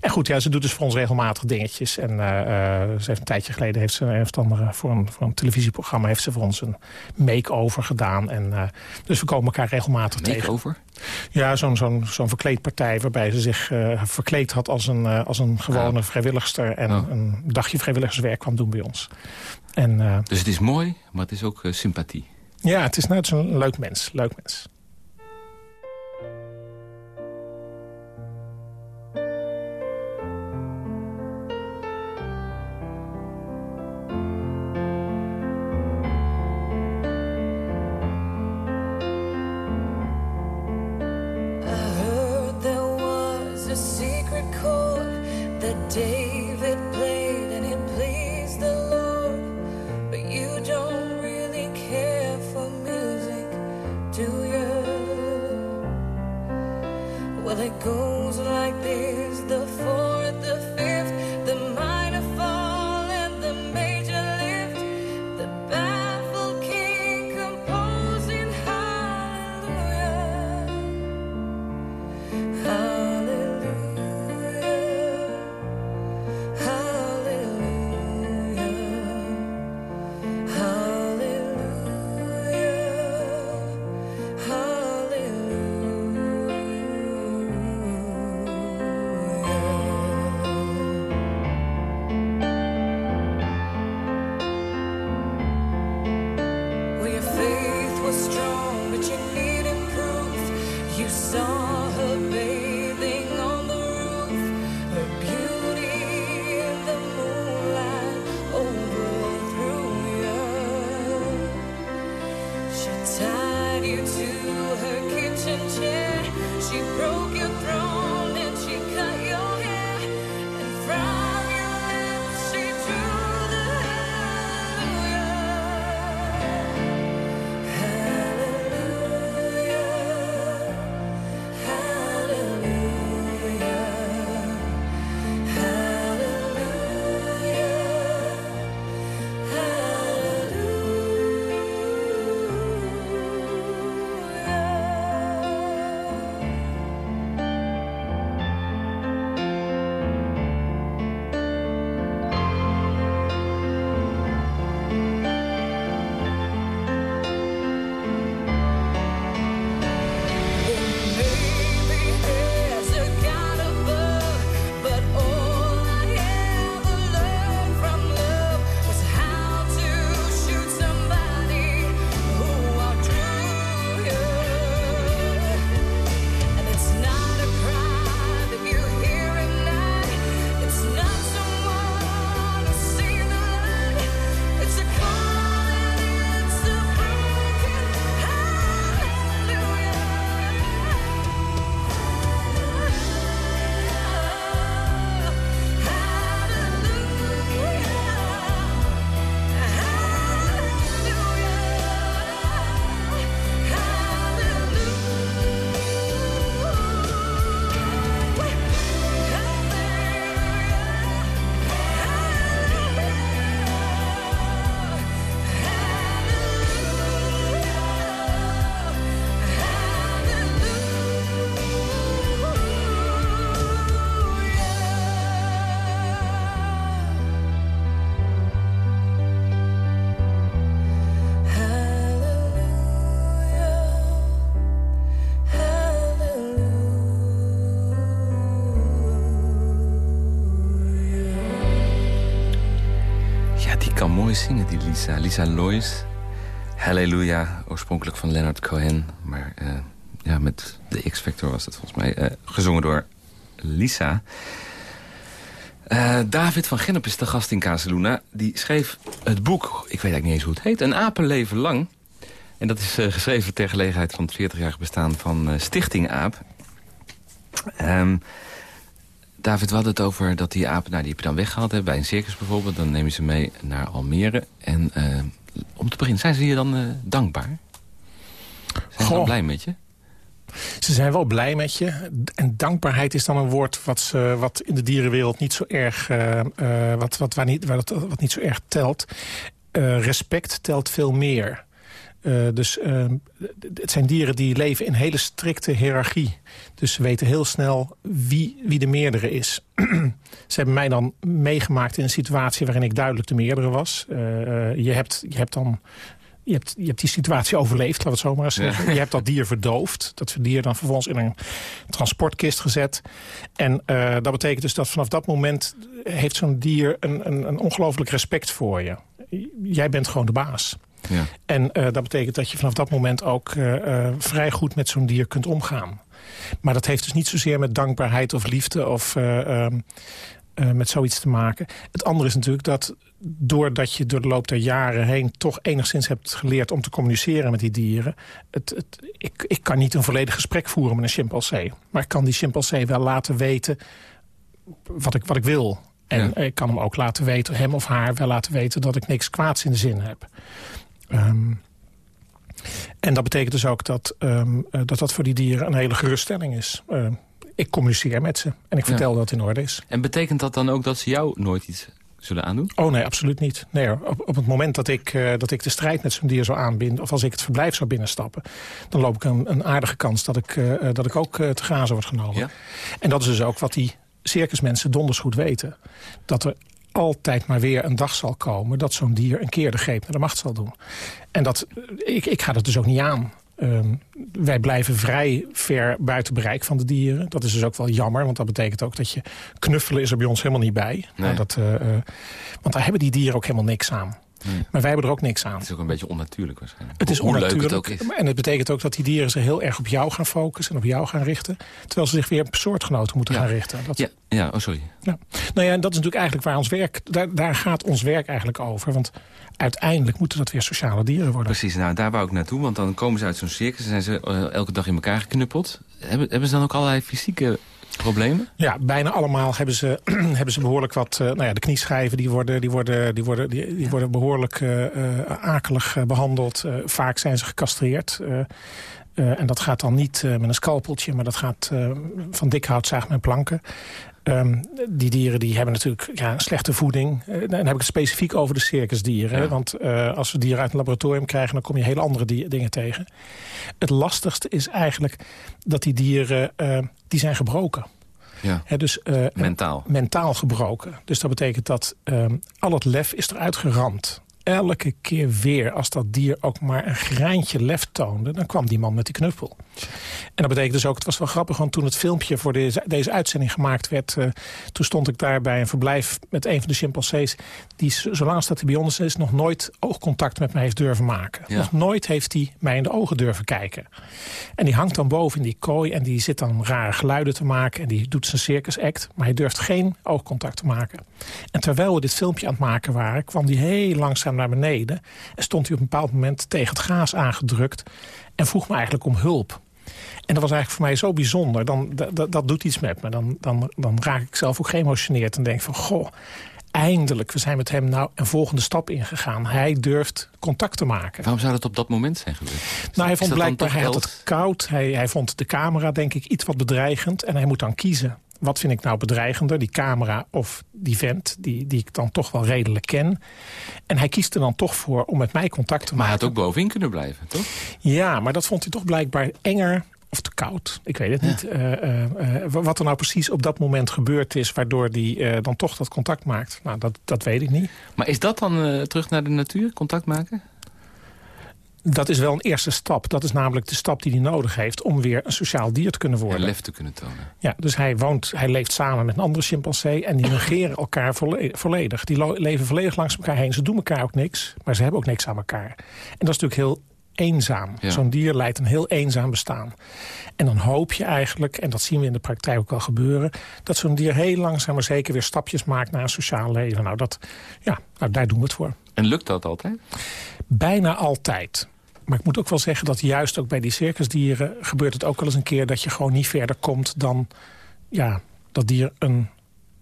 En goed, ja, ze doet dus voor ons regelmatig dingetjes. En uh, ze heeft een tijdje geleden heeft ze een andere, voor, een, voor een televisieprogramma... heeft ze voor ons een make-over gedaan. En, uh, dus we komen elkaar regelmatig make tegen. Make-over? Ja, zo'n zo'n zo'n verkleedpartij waarbij ze zich uh, verkleed had als een, als een gewone ah. vrijwilligster... en oh. een dagje vrijwilligerswerk kwam doen bij ons. En, dus het is mooi, maar het is ook sympathie. Ja, het is net zo'n leuk mens. Leuk mens. Zingen, die Lisa. Lisa Lois. Halleluja, oorspronkelijk van Leonard Cohen. Maar uh, ja, met de X-Factor was het volgens mij. Uh, gezongen door Lisa. Uh, David van Gennep is de gast in Casaluna. Die schreef het boek, ik weet eigenlijk niet eens hoe het heet... Een apenleven lang. En dat is geschreven ter gelegenheid van het 40-jarig bestaan van Stichting Aap. Um, David, we hadden het over dat die apen, nou, die heb je dan weggehaald. Hè, bij een circus bijvoorbeeld, dan neem je ze mee naar Almere. En uh, om te beginnen, zijn ze je dan uh, dankbaar? Zijn ze dan blij met je? Ze zijn wel blij met je. En dankbaarheid is dan een woord wat, ze, wat in de dierenwereld niet zo erg, uh, wat, wat, waar niet, waar wat niet zo erg telt. respect telt veel meer. Uh, dus uh, het zijn dieren die leven in hele strikte hiërarchie. Dus ze weten heel snel wie, wie de meerdere is. ze hebben mij dan meegemaakt in een situatie waarin ik duidelijk de meerdere was. Uh, je, hebt, je hebt dan je hebt, je hebt die situatie overleefd, laat het zo maar eens zeggen. Je hebt dat dier verdoofd. Dat dier dan vervolgens in een transportkist gezet. En dat betekent dus dat vanaf dat moment heeft zo'n dier een, een, een ongelooflijk respect voor je. Jij bent gewoon de baas. Ja. En uh, dat betekent dat je vanaf dat moment ook uh, vrij goed met zo'n dier kunt omgaan. Maar dat heeft dus niet zozeer met dankbaarheid of liefde of ehm, met zoiets te maken. Het andere is natuurlijk dat doordat je door de loop der jaren heen... toch enigszins hebt geleerd om te communiceren met die dieren... Het, het, ik, ik kan niet een volledig gesprek voeren met een chimpansee. Maar ik kan die chimpansee wel laten weten wat ik, wat ik wil. En ik kan hem ook laten weten, hem of haar wel laten weten... dat ik niks kwaads in de zin heb. Um, en dat betekent dus ook dat, um, dat dat voor die dieren een hele geruststelling is. Uh, ik communiceer met ze en ik vertel dat het in orde is. En betekent dat dan ook dat ze jou nooit iets zullen aandoen? Oh nee, absoluut niet. Nee, op, op het moment dat ik, uh, dat ik de strijd met zo'n dier zou aanbinden... of als ik het verblijf zou binnenstappen... dan loop ik een, een aardige kans dat ik, uh, dat ik ook te grazen word genomen. Ja? En dat is dus ook wat die circusmensen donders goed weten. Dat er altijd maar weer een dag zal komen... dat zo'n dier een keer de greep naar de macht zal doen. En dat, ik, ik ga dat dus ook niet aan. Um, wij blijven vrij ver buiten bereik van de dieren. Dat is dus ook wel jammer, want dat betekent ook dat je... knuffelen is er bij ons helemaal niet bij. Nee. Nou, dat, uh, want daar hebben die dieren ook helemaal niks aan. Maar wij hebben er ook niks aan. Het is ook een beetje onnatuurlijk waarschijnlijk. Het is Hoe onnatuurlijk. Het ook is. En het betekent ook dat die dieren zich heel erg op jou gaan focussen... en op jou gaan richten. Terwijl ze zich weer op soortgenoten moeten gaan richten. Dat... Ja, ja, oh sorry. Ja. Nou ja, en dat is natuurlijk eigenlijk waar ons werk... Daar, daar gaat ons werk eigenlijk over. Want uiteindelijk moeten dat weer sociale dieren worden. Precies, nou daar wou ik naartoe. Want dan komen ze uit zo'n circus en zijn ze uh, elke dag in elkaar geknuppeld. Hebben, hebben ze dan ook allerlei fysieke problemen? Ja, bijna allemaal hebben ze, hebben ze behoorlijk wat... Uh, nou ja, de knieschijven die worden, die worden, die worden, die, worden behoorlijk uh, akelig behandeld. vaak zijn ze gecastreerd. en dat gaat dan niet met een scalpeltje, maar dat gaat van dik hout, zaag met planken. Um, die dieren die hebben natuurlijk ja, slechte voeding. Uh, dan heb ik het specifiek over de circusdieren. Ja. Want uh, als we dieren uit een laboratorium krijgen... dan kom je hele andere di dingen tegen. Het lastigste is eigenlijk dat die dieren... Uh, die zijn gebroken. Ja. He, dus, mentaal. Mentaal gebroken. Dus dat betekent dat ehm, al het lef is eruit geramd elke keer weer, als dat dier ook maar een greintje lef toonde... dan kwam die man met die knuppel. En dat betekent dus ook, het was wel grappig... want toen het filmpje voor deze, deze uitzending gemaakt werd... Uh, toen stond ik daar bij een verblijf met een van de chimpansees... die, zolang als dat hij bij ons is, nog nooit oogcontact met mij heeft durven maken. Ja. Nog nooit heeft hij mij in de ogen durven kijken. En die hangt dan boven in die kooi... en die zit dan rare geluiden te maken... en die doet zijn circus act, maar hij durft geen oogcontact te maken. En terwijl we dit filmpje aan het maken waren... kwam die heel langzaam naar beneden... en stond hij op een bepaald moment tegen het gaas aangedrukt... en vroeg me eigenlijk om hulp. En dat was eigenlijk voor mij zo bijzonder. Dan, dat, doet iets met me. Dan, dan, dan raak ik zelf ook geëmotioneerd en denk van... goh, eindelijk, we zijn met hem nou een volgende stap ingegaan. Hij durft contact te maken. Waarom zou dat op dat moment zijn gebeurd? Nou, hij vond blijkbaar, hij had het koud. Hij, hij vond de camera, denk ik, iets wat bedreigend. En hij moet dan kiezen. Wat vind ik nou bedreigender, die camera of die vent... die, die ik dan toch wel redelijk ken. En hij kiest er dan toch voor om met mij contact te maken. Maar hij had ook bovenin kunnen blijven, toch? Ja, maar dat vond hij toch blijkbaar enger of te koud. Ik weet het ja. niet. Uh, uh, uh, wat er nou precies op dat moment gebeurd is... waardoor die dan toch dat contact maakt, nou, dat, dat weet ik niet. Maar is dat dan terug naar de natuur, contact maken? Dat is wel een eerste stap. Dat is namelijk de stap die hij nodig heeft... om weer een sociaal dier te kunnen worden. En lef te kunnen tonen. Ja, dus hij, woont, hij leeft samen met een andere chimpansee... en die negeren elkaar volledig. Die leven volledig langs elkaar heen. Ze doen elkaar ook niks, maar ze hebben ook niks aan elkaar. En dat is natuurlijk heel eenzaam. Ja. Zo'n dier leidt een heel eenzaam bestaan. En dan hoop je eigenlijk, en dat zien we in de praktijk ook wel gebeuren... dat zo'n dier heel langzaam maar zeker weer stapjes maakt naar een sociaal leven. Nou, dat, ja, nou daar doen we het voor. En lukt dat altijd? Bijna altijd. Maar ik moet ook wel zeggen dat juist ook bij die circusdieren... gebeurt het ook wel eens een keer dat je gewoon niet verder komt... dan ja, dat dier een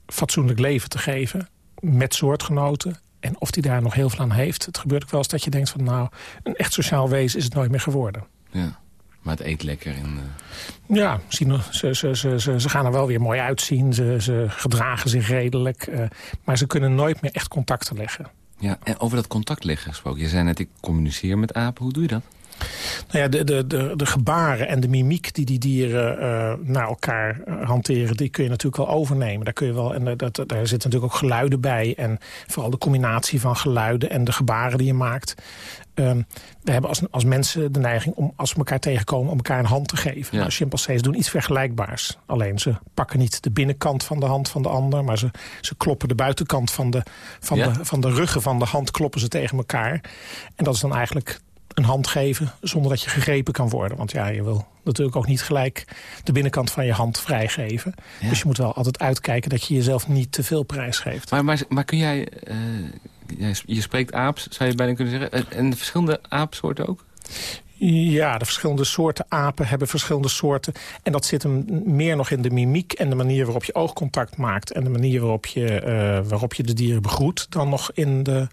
fatsoenlijk leven te geven met soortgenoten en of die daar nog heel veel aan heeft. Het gebeurt ook wel eens dat je denkt van... nou, een echt sociaal wezen is het nooit meer geworden. Ja, maar het eet lekker. En, uh... Ja, ze, ze, ze, ze, gaan er wel weer mooi uitzien. Ze, ze gedragen zich redelijk. Uh, maar ze kunnen nooit meer echt contacten leggen. Ja, en over dat contact leggen gesproken. Je zei net, ik communiceer met apen. Hoe doe je dat? Nou ja, de, de, de, de gebaren en de mimiek die die dieren uh, naar elkaar uh, hanteren... die kun je natuurlijk wel overnemen. Daar, kun je wel, en uh, dat, daar zitten natuurlijk ook geluiden bij. En vooral de combinatie van geluiden en de gebaren die je maakt. Um, we hebben als, als mensen de neiging om, als we elkaar tegenkomen... om elkaar een hand te geven. Ja. Nou, chimpansees doen iets vergelijkbaars. Alleen ze pakken niet de binnenkant van de hand van de ander... maar ze, ze kloppen de buitenkant van de, van, ja. de, van de ruggen van de hand... kloppen ze tegen elkaar. En dat is dan eigenlijk een hand geven zonder dat je gegrepen kan worden. Want ja, je wil natuurlijk ook niet gelijk de binnenkant van je hand vrijgeven. Ja. Dus je moet wel altijd uitkijken dat je jezelf niet te veel prijs geeft. Maar, maar, maar kun jij, uh, je spreekt aaps, zou je bijna kunnen zeggen, en verschillende aapsoorten ook? Ja, de verschillende soorten apen hebben verschillende soorten. En dat zit hem meer nog in de mimiek en de manier waarop je oogcontact maakt... en de manier waarop je, uh, waarop je de dieren begroet... dan nog in de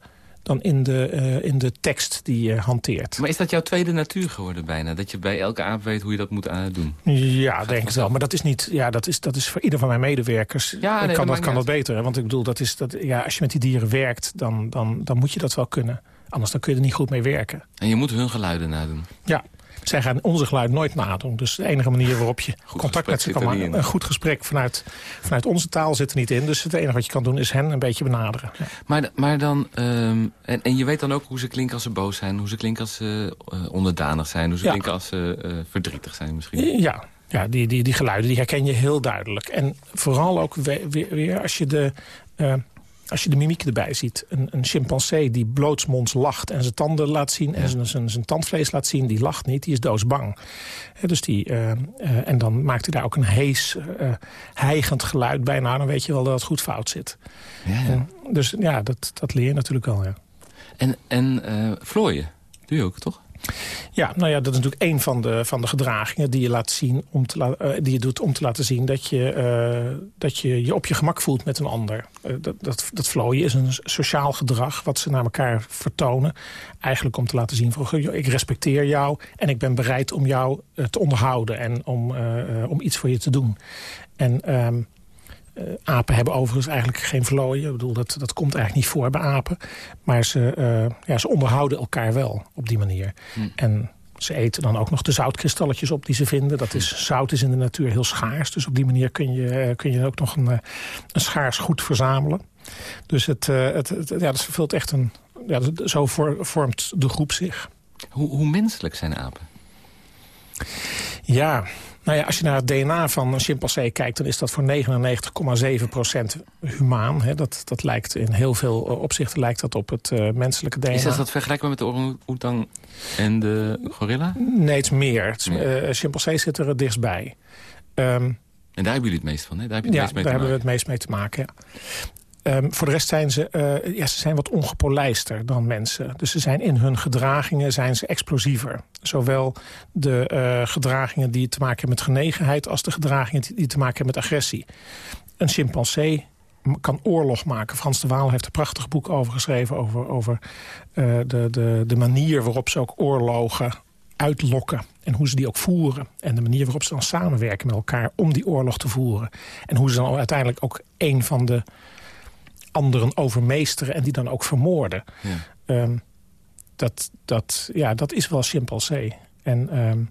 dan in de, uh, in de tekst die je hanteert. Maar is dat jouw tweede natuur geworden bijna? Dat je bij elke aap weet hoe je dat moet uh, doen? Ja, denk ik wel. Maar dat is, niet, ja, dat, is, dat is voor ieder van mijn medewerkers. Ja, nee, kan dat, kan dat beter. Hè? Want ik bedoel, dat is, dat, ja, als je met die dieren werkt, dan, dan, dan moet je dat wel kunnen. Anders dan kun je er niet goed mee werken. En je moet hun geluiden nadoen? Ja, zij gaan onze geluid nooit nadoen. Dus de enige manier waarop je goed contact met ze kan maken... een goed gesprek vanuit, vanuit onze taal zit er niet in. Dus het enige wat je kan doen is hen een beetje benaderen. Ja. Maar, maar dan... Um, en, en je weet dan ook hoe ze klinken als ze boos zijn... hoe ze klinken als ze uh, onderdanig zijn... hoe ze ja. klinken als ze uh, verdrietig zijn misschien. Ja, ja die, die, die geluiden die herken je heel duidelijk. En vooral ook weer, weer als je de... Uh, als je de mimiek erbij ziet. Een, een chimpansee die blootsmonds lacht en zijn tanden laat zien... en zijn, zijn, zijn tandvlees laat zien, die lacht niet, die is doodsbang. He, dus die, uh, uh, en dan maakt hij daar ook een hees, uh, hijgend geluid bij. Nou, dan weet je wel dat het goed fout zit. Ja, ja. dus ja, dat, dat leer je natuurlijk wel, ja. En, en vlooien, doe je ook, toch? Ja, nou ja, dat is natuurlijk een van de, van de gedragingen die je, laat zien om te uh, die je doet om te laten zien dat je, uh, dat je je op je gemak voelt met een ander. Uh, dat, dat, dat vlooien is een sociaal gedrag wat ze naar elkaar vertonen. Eigenlijk om te laten zien van ik respecteer jou en ik ben bereid om jou te onderhouden en om, om iets voor je te doen. En um, uh, apen hebben overigens eigenlijk geen vlooien. Ik bedoel, dat, dat komt eigenlijk niet voor bij apen. Maar ze, uh, ja, ze onderhouden elkaar wel op die manier. Hm. En ze eten dan ook nog de zoutkristalletjes op die ze vinden. Dat is, zout is in de natuur heel schaars. Dus op die manier kun je, kun je ook nog een, een schaars goed verzamelen. Dus het, het, het, ja, dat vervult echt een... Ja, zo vormt de groep zich. Hoe, hoe menselijk zijn apen? Ja, nou ja, als je naar het DNA van een chimpansee kijkt... dan is dat voor 99,7% humaan. Hè. Dat, dat lijkt in heel veel opzichten lijkt dat op het uh, menselijke DNA. Is dat, dat vergelijkbaar met de orang-oetang en de gorilla? Nee, het is meer. Het uh, chimpansee zit er het dichtstbij. Um, en daar hebben jullie het meest van, hè? Daar, heb je het ja, meest mee daar te hebben we het meest mee te maken, ja. Um, voor de rest zijn ze, uh, ja, ze zijn wat ongepolijster dan mensen. Dus ze zijn in hun gedragingen zijn ze explosiever. Zowel de uh, gedragingen die te maken hebben met genegenheid... als de gedragingen die te maken hebben met agressie. Een chimpansee kan oorlog maken. Frans de Waal heeft een prachtig boek over geschreven... over, over uh, de, de, de manier waarop ze ook oorlogen uitlokken. En hoe ze die ook voeren. En de manier waarop ze dan samenwerken met elkaar om die oorlog te voeren. En hoe ze dan uiteindelijk ook een van de anderen overmeesteren en die dan ook vermoorden. Ja. Um, dat, dat, ja, dat is wel chimpansee. En um,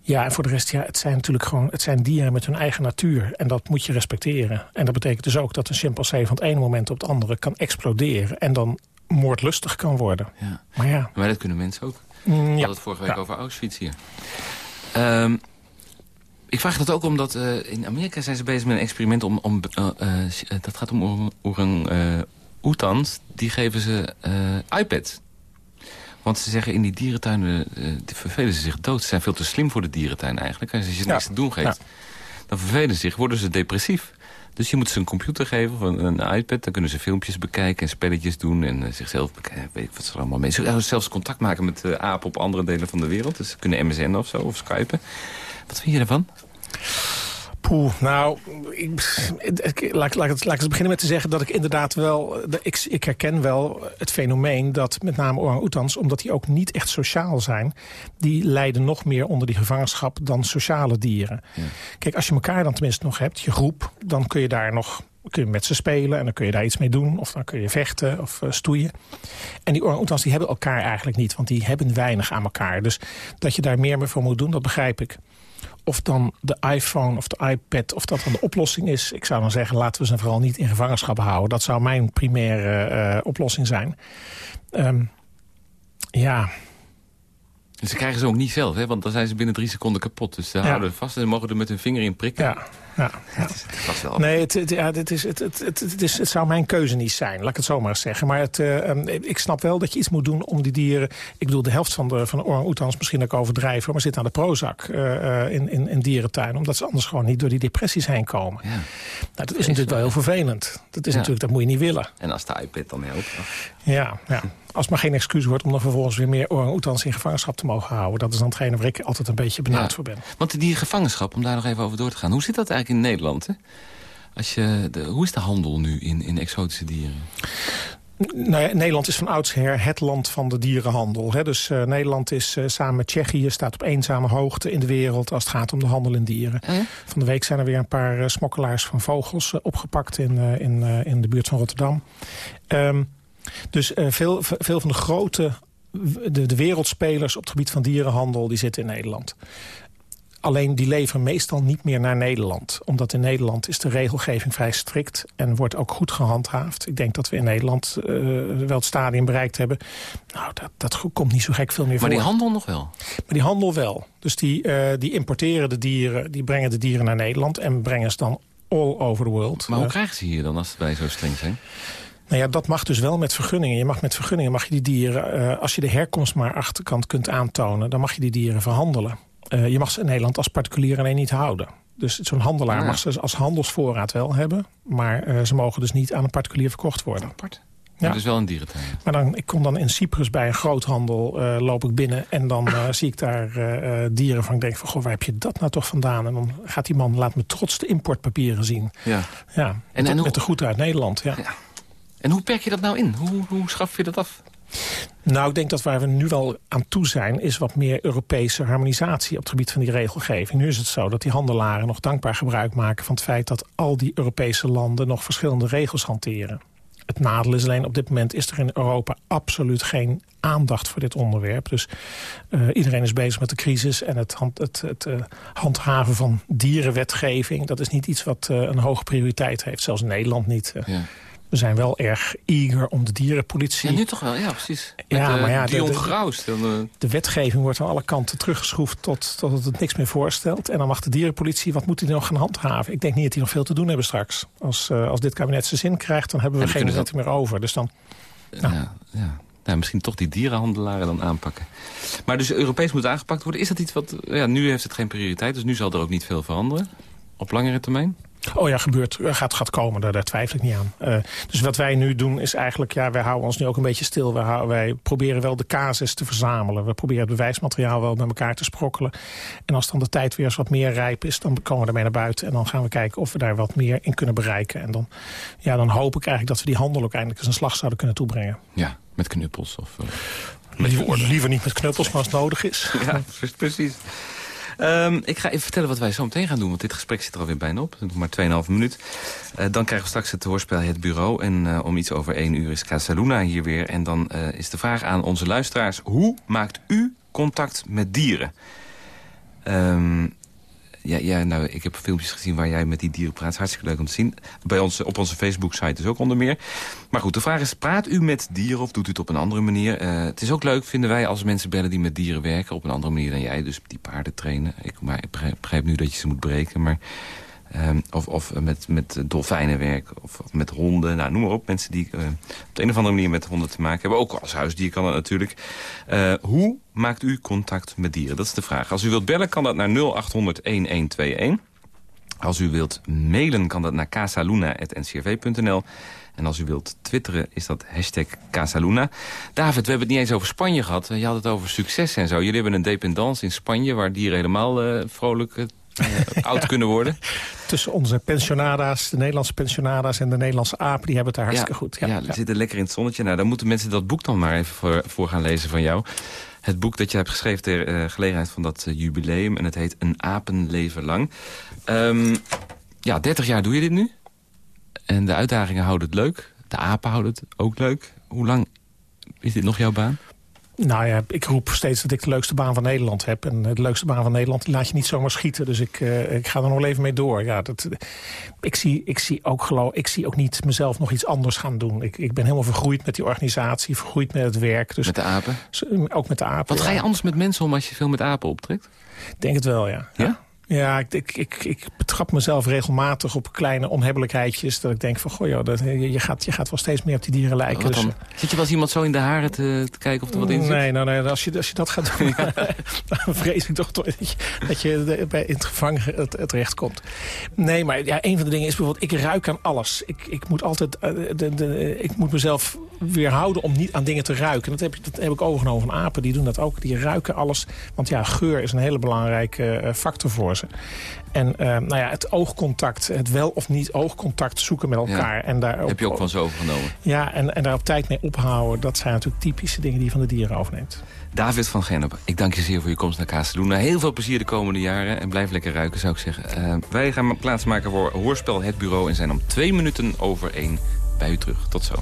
ja, en voor de rest, ja, het zijn natuurlijk gewoon het zijn dieren met hun eigen natuur. En dat moet je respecteren. En dat betekent dus ook dat een chimpansee van het ene moment op het andere kan exploderen. En dan moordlustig kan worden. Ja. Maar ja. Maar dat kunnen mensen ook. Mm, We ja. hadden het vorige week ja. over Auschwitz hier. Um, ik vraag dat ook omdat uh, in Amerika zijn ze bezig met een experiment om... om uh, uh, dat gaat om orang-oetans. die geven ze iPads. Want ze zeggen in die dierentuinen die vervelen ze zich dood. Ze zijn veel te slim voor de dierentuin eigenlijk. Als je ze ja. niks te doen geeft, ja. dan vervelen ze zich, worden ze depressief. Dus je moet ze een computer geven of een, iPad. Dan kunnen ze filmpjes bekijken en spelletjes doen. En uh, zichzelf bekijken. Weet ik wat ze allemaal mee. Ze kunnen zelfs contact maken met uh, apen op andere delen van de wereld. Dus ze kunnen MSN of zo, of Skypen. Wat vind je ervan? Poeh, nou, ik, laat, laat, laat ik eens beginnen met te zeggen dat ik inderdaad wel... Ik, ik herken wel het fenomeen dat met name orang-oetans... omdat die ook niet echt sociaal zijn... die lijden nog meer onder die gevangenschap dan sociale dieren. Ja. Kijk, als je elkaar dan tenminste nog hebt, je groep... dan kun je daar nog kun je met ze spelen en dan kun je daar iets mee doen. Of dan kun je vechten of uh, stoeien. En die orang-oetans die hebben elkaar eigenlijk niet, want die hebben weinig aan elkaar. Dus dat je daar meer mee voor moet doen, dat begrijp ik. Of dan de iPhone of de iPad, of dat dan de oplossing is. Ik zou dan zeggen, laten we ze vooral niet in gevangenschap houden. Dat zou mijn primaire uh, oplossing zijn. Um, ja, ze krijgen ze ook niet zelf, hè? want dan zijn ze binnen drie seconden kapot. Dus ze houden vast en ze mogen er met hun vinger in prikken. Ja, ja, Het is, het wel nee, het, het, ja, het, is, het, het, het, het, is, het zou mijn keuze niet zijn, laat ik het zo maar eens zeggen. Maar het, uh, ik snap wel dat je iets moet doen om die dieren... Ik bedoel, de helft van de, van de orang-oetans misschien ook overdrijven... maar zit aan de Prozac uh, in, in, in dierentuin... omdat ze anders gewoon niet door die depressies heen komen. Ja. Nou, dat is natuurlijk wel heel vervelend. Dat, is natuurlijk, dat moet je niet willen. En als de iPad dan helpt. Ja, ja als maar geen excuus wordt om dan vervolgens weer meer orang-oetans in gevangenschap te mogen houden. Dat is dan hetgene waar ik altijd een beetje benauwd voor ben. Want die gevangenschap, om daar nog even over door te gaan. Hoe zit dat eigenlijk in Nederland? Hè? Als je, de, hoe is de handel nu in, in exotische dieren? Nou Nederland is van oudsher het land van de dierenhandel. Hè. Dus uh, Nederland is uh, samen met Tsjechië staat op eenzame hoogte in de wereld... als het gaat om de handel in dieren. Oh van de week zijn er weer een paar uh, smokkelaars van vogels opgepakt in, in, in de buurt van Rotterdam. Um, dus uh, veel, veel van de grote de, de wereldspelers op het gebied van dierenhandel... die zitten in Nederland. Alleen die leveren meestal niet meer naar Nederland. Omdat in Nederland is de regelgeving vrij strikt en wordt ook goed gehandhaafd. Ik denk dat we in Nederland uh, wel het stadium bereikt hebben. Nou, dat, dat komt niet zo gek veel meer voor. Maar die handel nog wel? Maar die handel wel. Dus die, uh, die importeren de dieren, die brengen de dieren naar Nederland... en brengen ze dan all over the world. Maar hoe krijgen ze hier dan als wij zo streng zijn? Nou ja, dat mag dus wel met vergunningen. Je mag met vergunningen mag je die dieren, uh, als je de herkomst maar achterkant kunt aantonen, dan mag je die dieren verhandelen. Uh, je mag ze in Nederland als particulier alleen niet houden. Dus zo'n handelaar ah. mag ze als handelsvoorraad wel hebben, maar uh, ze mogen dus niet aan een particulier verkocht worden. Apart. Ja. Dat is wel een dierentuin. Maar dan, ik kom dan in Cyprus bij een groothandel, uh, loop ik binnen... en dan uh, zie ik daar uh, dieren van. Ik denk van, goh, waar heb je dat nou toch vandaan? En dan gaat die man, laat me trots de importpapieren zien. Ja. ja en, en met de goed uit Nederland, ja. ja. En hoe perk je dat nou in? Hoe, hoe schaf je dat af? Nou, ik denk dat waar we nu wel aan toe zijn... is wat meer Europese harmonisatie op het gebied van die regelgeving. Nu is het zo dat die handelaren nog dankbaar gebruik maken... van het feit dat al die Europese landen nog verschillende regels hanteren. Het nadeel is alleen op dit moment is er in Europa absoluut geen aandacht voor dit onderwerp. Dus uh, iedereen is bezig met de crisis en het, hand, het, het uh, handhaven van dierenwetgeving. Dat is niet iets wat uh, een hoge prioriteit heeft, zelfs Nederland niet. Ja. We zijn wel erg eager om de dierenpolitie... Ja, nu toch wel, ja, precies. Met, ja, maar ja, Dion de, Graus. Dan, uh... de wetgeving wordt aan alle kanten teruggeschroefd tot, tot het niks meer voorstelt. En dan mag de dierenpolitie, wat moet hij nog gaan handhaven? Ik denk niet dat die nog veel te doen hebben straks. Als, uh, als dit kabinet zijn zin krijgt, dan hebben we geen wet meer over. Dus dan... Nou. Ja, ja. Nou, misschien toch die dierenhandelaren dan aanpakken. Maar dus Europees moet aangepakt worden. Is dat iets wat... Ja, nu heeft het geen prioriteit, dus nu zal er ook niet veel veranderen. Op langere termijn? Oh ja, gebeurt. Gaat, gaat komen, daar, daar twijfel ik niet aan. Uh, dus wat wij nu doen is eigenlijk, ja, wij houden ons nu ook een beetje stil. Wij, wij proberen wel de casus te verzamelen. We proberen het bewijsmateriaal wel met elkaar te sprokkelen. En als dan de tijd weer eens wat meer rijp is, dan komen we ermee naar buiten. En dan gaan we kijken of we daar wat meer in kunnen bereiken. En dan, ja, dan hoop ik eigenlijk dat we die handel ook eindelijk eens een slag zouden kunnen toebrengen. Ja, met knuppels of... Uh, met liever, liever niet met knuppels, maar als het nodig is. Ja, precies. Um, ik ga even vertellen wat wij zo meteen gaan doen. Want dit gesprek zit er alweer bijna op. Nog maar 2,5 minuut. Uh, dan krijgen we straks het hoorspel Het Bureau. En uh, om iets over 1 uur is Casaluna hier weer. En dan uh, is de vraag aan onze luisteraars. Hoe maakt u contact met dieren? Um, ja, ja, nou, ik heb filmpjes gezien waar jij met die dieren praat. Hartstikke leuk om te zien. Bij ons, op onze Facebook-site is ook onder meer. Maar goed, de vraag is, praat u met dieren of doet u het op een andere manier? Uh, het is ook leuk, vinden wij, als mensen bellen die met dieren werken... op een andere manier dan jij, dus die paarden trainen. Ik begrijp nu dat je ze moet breken, maar... Um, of, of met, met werken, of, met honden. Nou, noem maar op. Mensen die uh, op de een of andere manier met honden te maken hebben. Ook als huisdier kan dat natuurlijk. Uh, hoe maakt u contact met dieren? Dat is de vraag. Als u wilt bellen kan dat naar 0800-1121. Als u wilt mailen kan dat naar casaluna.ncrv.nl. En als u wilt twitteren is dat hashtag Casaluna. David, we hebben het niet eens over Spanje gehad. Je had het over succes en zo. Jullie hebben een dependance in Spanje... waar dieren helemaal uh, vrolijk oud kunnen worden. Tussen onze pensionada's, de Nederlandse pensionada's en de Nederlandse apen, die hebben het daar hartstikke goed. Ja, ja, die zitten lekker in het zonnetje. Nou, dan moeten mensen dat boek dan maar even voor, voor gaan lezen van jou. Het boek dat je hebt geschreven ter uh, gelegenheid van dat uh, jubileum. En het heet Een apenleven lang. Um, ja, 30 jaar doe je dit nu. En de uitdagingen houden het leuk. De apen houden het ook leuk. Hoe lang is dit nog jouw baan? Nou ja, ik roep steeds dat ik de leukste baan van Nederland heb. En de leukste baan van Nederland laat je niet zomaar schieten. Dus ik, uh, ik ga er nog wel even mee door. Ja, dat, ik, zie, ik, zie ook geloof, ik zie ook niet mezelf nog iets anders gaan doen. Ik, ik ben helemaal vergroeid met die organisatie, vergroeid met het werk. Dus, met de apen? Ook met de apen, Wat ga je anders met mensen om als je veel met apen optrekt? Ik denk het wel, ja. Ja? Ja, ik, ik, ik, ik, betrap mezelf regelmatig op kleine onhebbelijkheidjes. Dat ik denk van, goh joh, dat, je, gaat, je gaat wel steeds meer op die dieren lijken. Dus? Zit je wel eens iemand zo in de haren te, te kijken of er wat in zit? Nee, nou, nee als, je, als je dat gaat doen, dan vrees ik toch dat je, dat je bij in het gevangen terecht komt. Nee, maar ja, een van de dingen is bijvoorbeeld, ik ruik aan alles. Ik, ik moet altijd, de, de, ik moet mezelf weerhouden om niet aan dingen te ruiken. Dat heb, dat heb ik overgenomen van apen, die doen dat ook. Die ruiken alles, want ja, geur is een hele belangrijke factor voor ze. En uh, nou ja, het oogcontact, het wel of niet oogcontact zoeken met elkaar. Ja, en daar heb je ook van zo overgenomen. Ja, en, en daar op tijd mee ophouden. Dat zijn natuurlijk typische dingen die je van de dieren overneemt. David van Gennep, ik dank je zeer voor je komst naar Kazeloen. Heel veel plezier de komende jaren en blijf lekker ruiken, zou ik zeggen. Uh, wij gaan plaatsmaken voor Hoorspel Het Bureau... en zijn om twee minuten over één bij u terug. Tot zo.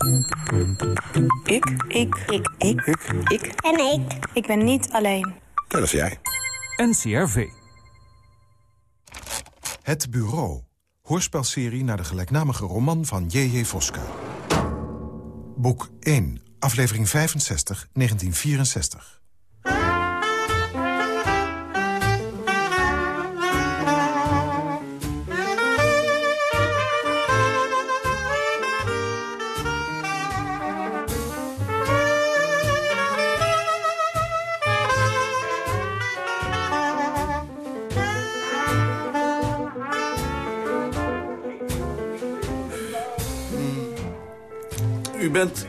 Ik. Ik. Ik. Ik. Ik. En ik. Ik ben niet alleen. Dat is jij. NCRV. Het Bureau. Hoorspelserie naar de gelijknamige roman van J.J. Voska. Boek 1. Aflevering 65, 1964. U bent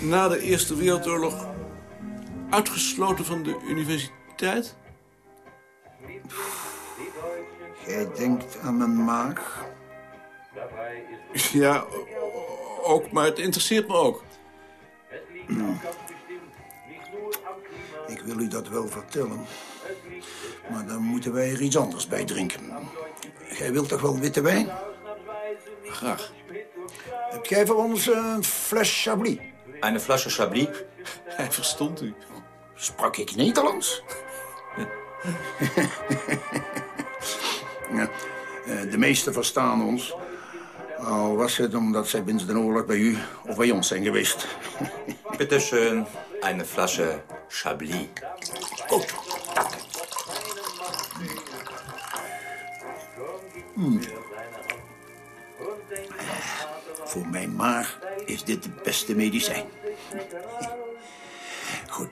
na de Eerste Wereldoorlog uitgesloten van de universiteit? Jij denkt aan mijn maag? Ja, ook, maar het interesseert me ook. Ik wil u dat wel vertellen. Maar dan moeten wij er iets anders bij drinken. Jij wilt toch wel witte wijn? Graag. Heb jij voor ons een fles Chablis? Een flasje Chablis? Hij verstond u. Sprak ik Nederlands? ja, de meesten verstaan ons. Al was het omdat zij binnen de oorlog bij u of bij ons zijn geweest. Bitteschön, een flasje Chablis. Goed, Maag is dit het beste medicijn. Goed.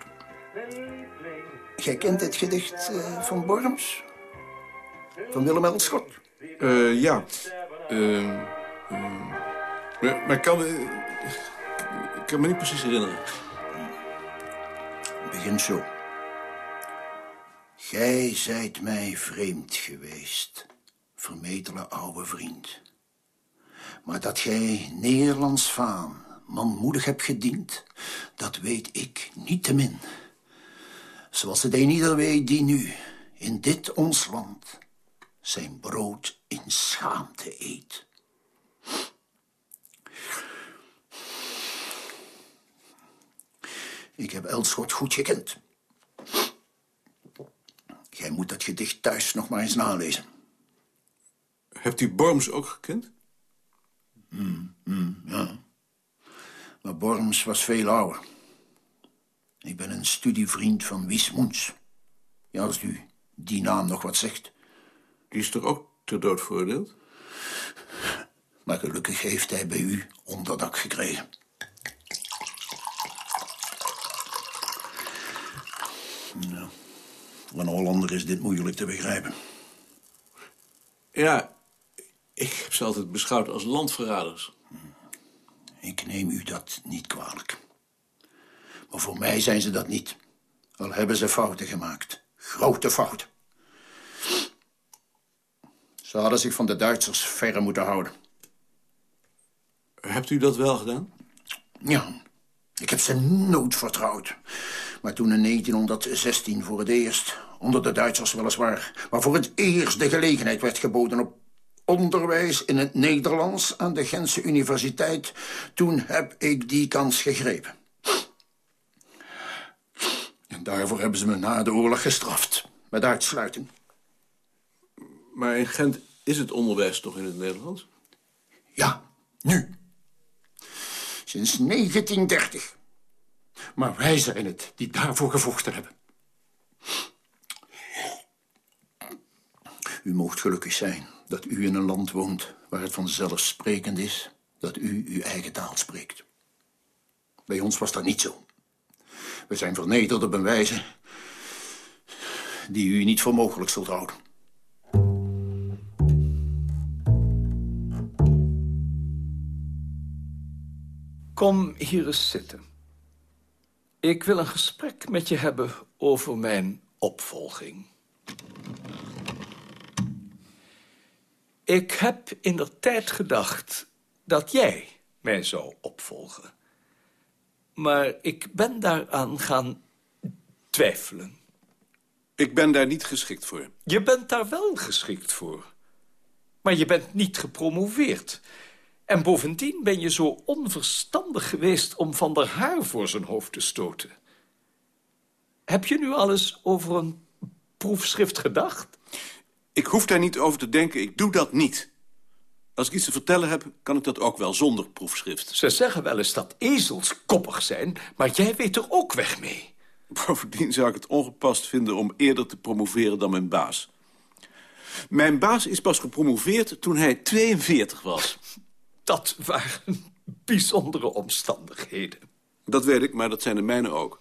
Jij kent het gedicht uh, van Borms? Van Willem Elschot? Uh, ja. Uh, maar, maar ik kan, ik kan me niet precies herinneren. Begin zo. Gij zijt mij vreemd geweest, vermetele oude vriend. Maar dat gij Nederlands vaan manmoedig hebt gediend, dat weet ik niet te min. Zoals het een ieder weet die nu in dit ons land zijn brood in schaamte eet. Ik heb Elschot goed gekend. Jij moet dat gedicht thuis nog maar eens nalezen. Hebt u Borms ook gekend? Mm, mm, ja. Maar Borms was veel ouder. Ik ben een studievriend van Wies Moens. Ja, als u die naam nog wat zegt. Die is toch ook ter dood veroordeeld? Maar gelukkig heeft hij bij u onderdak gekregen. Nou, voor een Hollander is dit moeilijk te begrijpen. Ja, ik heb ze altijd beschouwd als landverraders. Ik neem u dat niet kwalijk. Maar voor mij zijn ze dat niet. Al hebben ze fouten gemaakt. Grote fouten. Ze hadden zich van de Duitsers verre moeten houden. Hebt u dat wel gedaan? Ja, ik heb ze nooit vertrouwd. Maar toen in 1916 voor het eerst, onder de Duitsers weliswaar... maar voor het eerst de gelegenheid werd geboden op onderwijs in het Nederlands... aan de Gentse Universiteit, toen heb ik die kans gegrepen. En daarvoor hebben ze me na de oorlog gestraft, met uitsluiting. Maar in Gent is het onderwijs toch in het Nederlands? Ja, nu. Sinds 1930. Maar wij zijn het die daarvoor gevochten hebben. U moogt gelukkig zijn dat u in een land woont... waar het vanzelfsprekend is dat u uw eigen taal spreekt. Bij ons was dat niet zo. We zijn vernederd op een wijze... die u niet voor mogelijk zult houden. Kom hier eens zitten. Ik wil een gesprek met je hebben over mijn opvolging. Ik heb in de tijd gedacht dat jij mij zou opvolgen. Maar ik ben daaraan gaan twijfelen. Ik ben daar niet geschikt voor. Je bent daar wel geschikt voor. Maar je bent niet gepromoveerd. En bovendien ben je zo onverstandig geweest om Van der Haar voor zijn hoofd te stoten. Heb je nu alles over een proefschrift gedacht? Ik hoef daar niet over te denken, ik doe dat niet. Als ik iets te vertellen heb, kan ik dat ook wel zonder proefschrift. Ze zeggen wel eens dat ezels koppig zijn, maar jij weet er ook weg mee. Bovendien zou ik het ongepast vinden om eerder te promoveren dan mijn baas. Mijn baas is pas gepromoveerd toen hij 42 was. Dat waren bijzondere omstandigheden. Dat weet ik, maar dat zijn de mijne ook.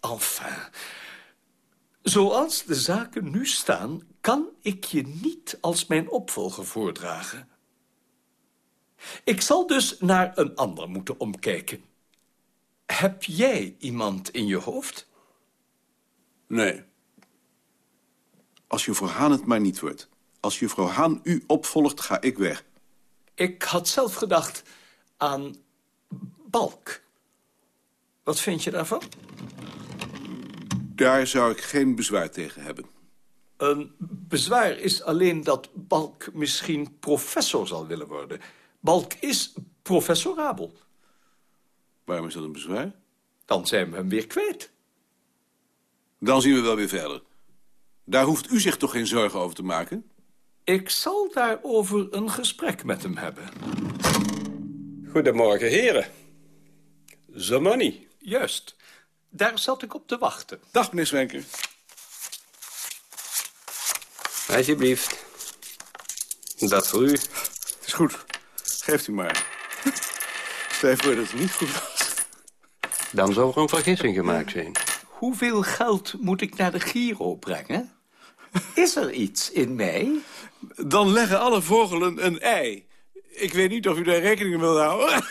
Enfin, zoals de zaken nu staan... kan ik je niet als mijn opvolger voordragen. Ik zal dus naar een ander moeten omkijken. Heb jij iemand in je hoofd? Nee. Als juffrouw Haan het maar niet wordt. Als juffrouw Haan u opvolgt, ga ik weg. Ik had zelf gedacht aan Balk. Wat vind je daarvan? Daar zou ik geen bezwaar tegen hebben. Een bezwaar is alleen dat Balk misschien professor zal willen worden. Balk is professorabel. Waarom is dat een bezwaar? Dan zijn we hem weer kwijt. Dan zien we wel weer verder. Daar hoeft u zich toch geen zorgen over te maken? Ik zal daarover een gesprek met hem hebben. Goedemorgen, heren. The money. Juist. Daar zat ik op te wachten. Dag, meneer Swenker. Alsjeblieft. Dat voor u. Het is goed. Geeft u maar. Stel je voor dat het niet goed was. Dan zou er een vergissing gemaakt zijn. Hoeveel geld moet ik naar de Giro brengen? Is er iets in mij? Dan leggen alle vogelen een ei. Ik weet niet of u daar rekening mee wil houden.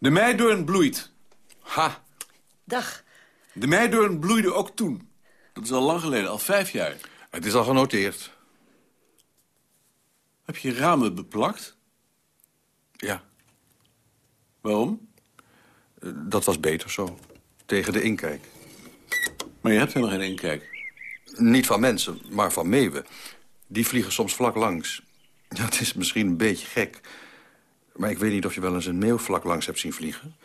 De meidoorn bloeit. Ha. Dag. De meidoorn bloeide ook toen. Dat is al lang geleden, al vijf jaar. Het is al genoteerd. Heb je ramen beplakt? Ja. Waarom? Dat was beter zo. Tegen de inkijk. Maar je hebt helemaal geen inkijk. Niet van mensen, maar van meeuwen. Die vliegen soms vlak langs. Dat is misschien een beetje gek. Maar ik weet niet of je wel eens een meeuw vlak langs hebt zien vliegen.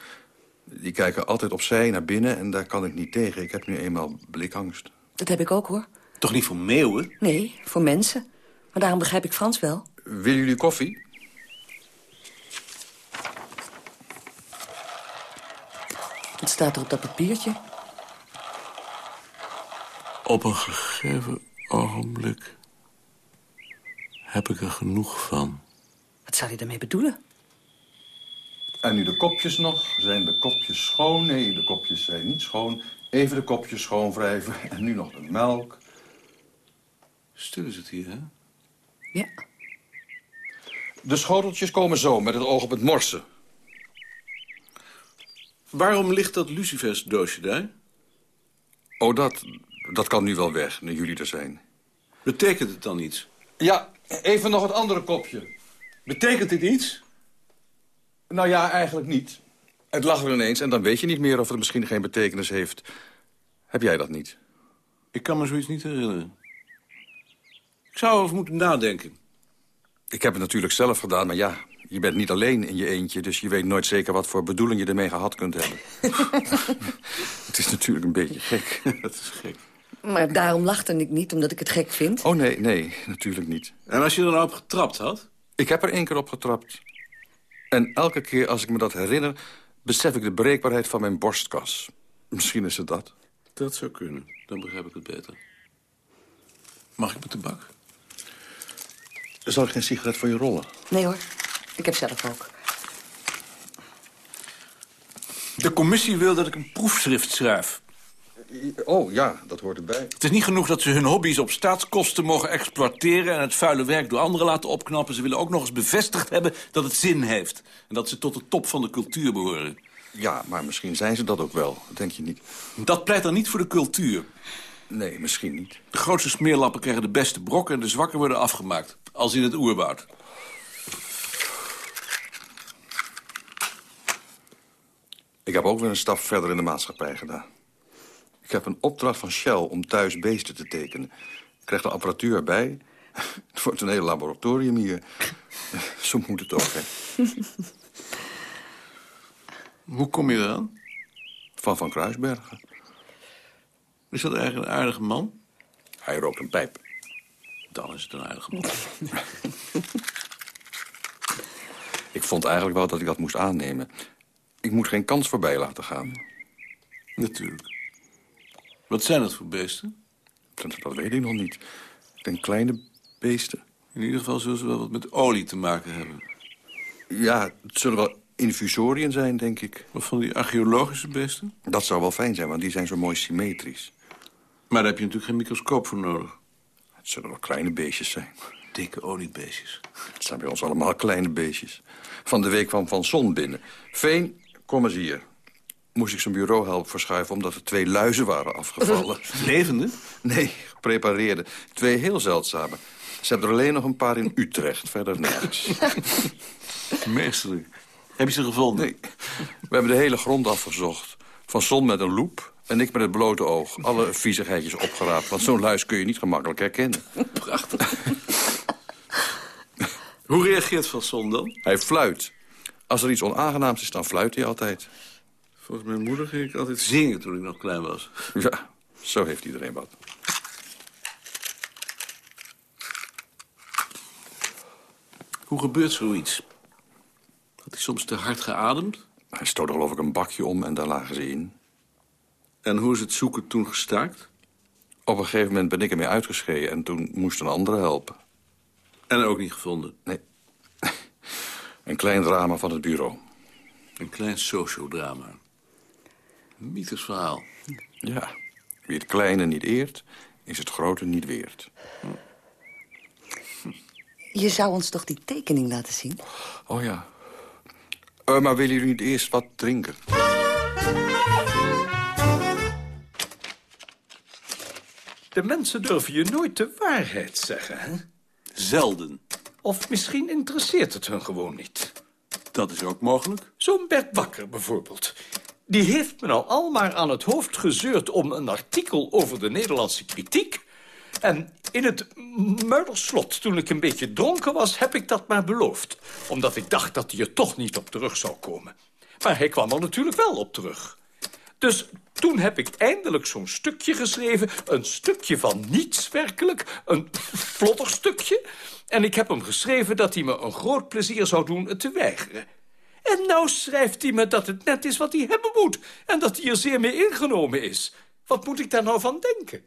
Die kijken altijd opzij naar binnen en daar kan ik niet tegen. Ik heb nu eenmaal blikangst. Dat heb ik ook, hoor. Toch niet voor meeuwen? Nee, voor mensen. Maar daarom begrijp ik Frans wel. Willen jullie koffie? Wat staat er op dat papiertje? Op een gegeven ogenblik heb ik er genoeg van. Wat zou je daarmee bedoelen? En nu de kopjes nog. Zijn de kopjes schoon? Nee, de kopjes zijn niet schoon. Even de kopjes schoonwrijven. En nu nog de melk. Stil is het hier, hè? Ja. De schoteltjes komen zo, met het oog op het morsen. Waarom ligt dat lucifersdoosje daar? Oh, dat, dat kan nu wel weg, nu jullie er zijn. Betekent het dan iets? Ja, even nog het andere kopje. Betekent dit iets? Nou ja, eigenlijk niet. Het lag er ineens en dan weet je niet meer of het misschien geen betekenis heeft. Heb jij dat niet? Ik kan me zoiets niet herinneren. Ik zou erover moeten nadenken. Ik heb het natuurlijk zelf gedaan, maar ja, je bent niet alleen in je eentje... dus je weet nooit zeker wat voor bedoeling je ermee gehad kunt hebben. het is natuurlijk een beetje gek. Dat is gek. Maar daarom lachte ik niet, omdat ik het gek vind. Oh nee, nee, natuurlijk niet. En als je er nou op getrapt had? Ik heb er één keer op getrapt. En elke keer als ik me dat herinner... besef ik de breekbaarheid van mijn borstkas. Misschien is het dat. Dat zou kunnen. Dan begrijp ik het beter. Mag ik mijn tabak? Zal ik geen sigaret voor je rollen? Nee hoor, ik heb zelf ook. De commissie wil dat ik een proefschrift schrijf. Oh, ja, dat hoort erbij. Het is niet genoeg dat ze hun hobby's op staatskosten mogen exploiteren... en het vuile werk door anderen laten opknappen. Ze willen ook nog eens bevestigd hebben dat het zin heeft. En dat ze tot de top van de cultuur behoren. Ja, maar misschien zijn ze dat ook wel, denk je niet? Dat pleit dan niet voor de cultuur. Nee, misschien niet. De grootste smeerlappen krijgen de beste brokken... en de zwakken worden afgemaakt. Als in het oerwoud. Ik heb ook weer een stap verder in de maatschappij gedaan. Ik heb een opdracht van Shell om thuis beesten te tekenen. Ik krijg de apparatuur erbij. Het wordt een heel laboratorium hier. Zo moet het ook, hè. Hoe kom je eraan? Van Van Kruisbergen. Is dat eigenlijk een aardige man? Hij rookt een pijp. Dan is het een aardige man. Ik vond eigenlijk wel dat ik dat moest aannemen. Ik moet geen kans voorbij laten gaan. Natuurlijk. Wat zijn dat voor beesten? Dat, dat weet ik nog niet. Ik denk kleine beesten. In ieder geval zullen ze wel wat met olie te maken hebben. Ja, het zullen wel infusoriën zijn, denk ik. Wat van die archeologische beesten? Dat zou wel fijn zijn, want die zijn zo mooi symmetrisch. Maar daar heb je natuurlijk geen microscoop voor nodig. Het zullen wel kleine beestjes zijn. Dikke oliebeestjes. Het zijn bij ons allemaal kleine beestjes. Van de week kwam Van Son binnen. Veen, kom eens hier. Moest ik zijn bureau helpen verschuiven omdat er twee luizen waren afgevallen. Levende? Nee, geprepareerde. Twee heel zeldzame. Ze hebben er alleen nog een paar in Utrecht, verder nergens. Meesterlijk. Heb je ze gevonden? Nee. We hebben de hele grond afgezocht. Van Son met een loep en ik met het blote oog. Alle viezigheidjes opgeraapt, want zo'n luis kun je niet gemakkelijk herkennen. Prachtig. Hoe reageert Van Son dan? Hij fluit. Als er iets onaangenaams is, dan fluit hij altijd. Volgens mijn moeder ging ik altijd zingen toen ik nog klein was. Ja, zo heeft iedereen wat. Hoe gebeurt zoiets? Had hij soms te hard geademd? Hij stootte geloof ik een bakje om en daar lagen ze in. En hoe is het zoeken toen gestaakt? Op een gegeven moment ben ik ermee uitgeschreven en toen moest een andere helpen. En ook niet gevonden? Nee. Een klein drama van het bureau. Een klein sociodrama. Een mythisch verhaal. Ja, wie het kleine niet eert, is het grote niet weert. Je zou ons toch die tekening laten zien? Oh ja. Uh, maar willen jullie niet eerst wat drinken? De mensen durven je nooit de waarheid zeggen, hè? Zelden. Of misschien interesseert het hun gewoon niet. Dat is ook mogelijk. Zo'n Bert Bakker bijvoorbeeld. Die heeft me nou al maar aan het hoofd gezeurd om een artikel over de Nederlandse kritiek. En in het Murderslot, toen ik een beetje dronken was, heb ik dat maar beloofd. Omdat ik dacht dat hij er toch niet op terug zou komen. Maar hij kwam er natuurlijk wel op terug. Dus toen heb ik eindelijk zo'n stukje geschreven. Een stukje van niets werkelijk. Een vlotter stukje. En ik heb hem geschreven dat hij me een groot plezier zou doen het te weigeren. En nou schrijft hij me dat het net is wat hij hebben moet. En dat hij er zeer mee ingenomen is. Wat moet ik daar nou van denken?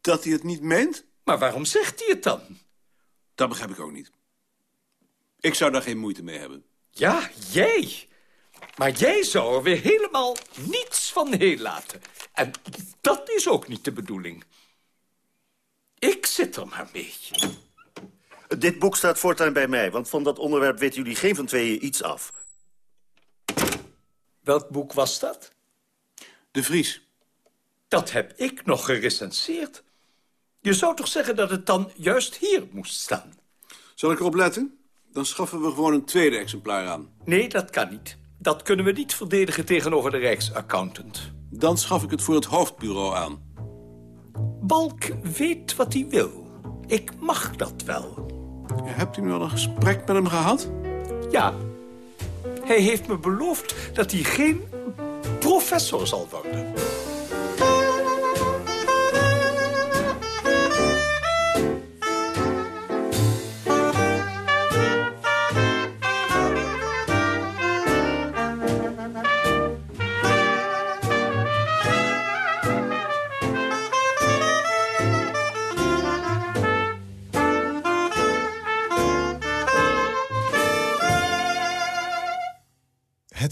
Dat hij het niet meent? Maar waarom zegt hij het dan? Dat begrijp ik ook niet. Ik zou daar geen moeite mee hebben. Ja, jij. Maar jij zou er weer helemaal niets van heel laten. En dat is ook niet de bedoeling. Ik zit er maar mee. Dit boek staat voortaan bij mij, want van dat onderwerp weten jullie geen van tweeën iets af. Welk boek was dat? De Vries. Dat heb ik nog gerecenseerd. Je zou toch zeggen dat het dan juist hier moest staan? Zal ik erop letten? Dan schaffen we gewoon een tweede exemplaar aan. Nee, dat kan niet. Dat kunnen we niet verdedigen tegenover de Rijksaccountant. Dan schaf ik het voor het hoofdbureau aan. Balk weet wat hij wil. Ik mag dat wel. Hebt u nu al een gesprek met hem gehad? Ja. Hij heeft me beloofd dat hij geen professor zal worden.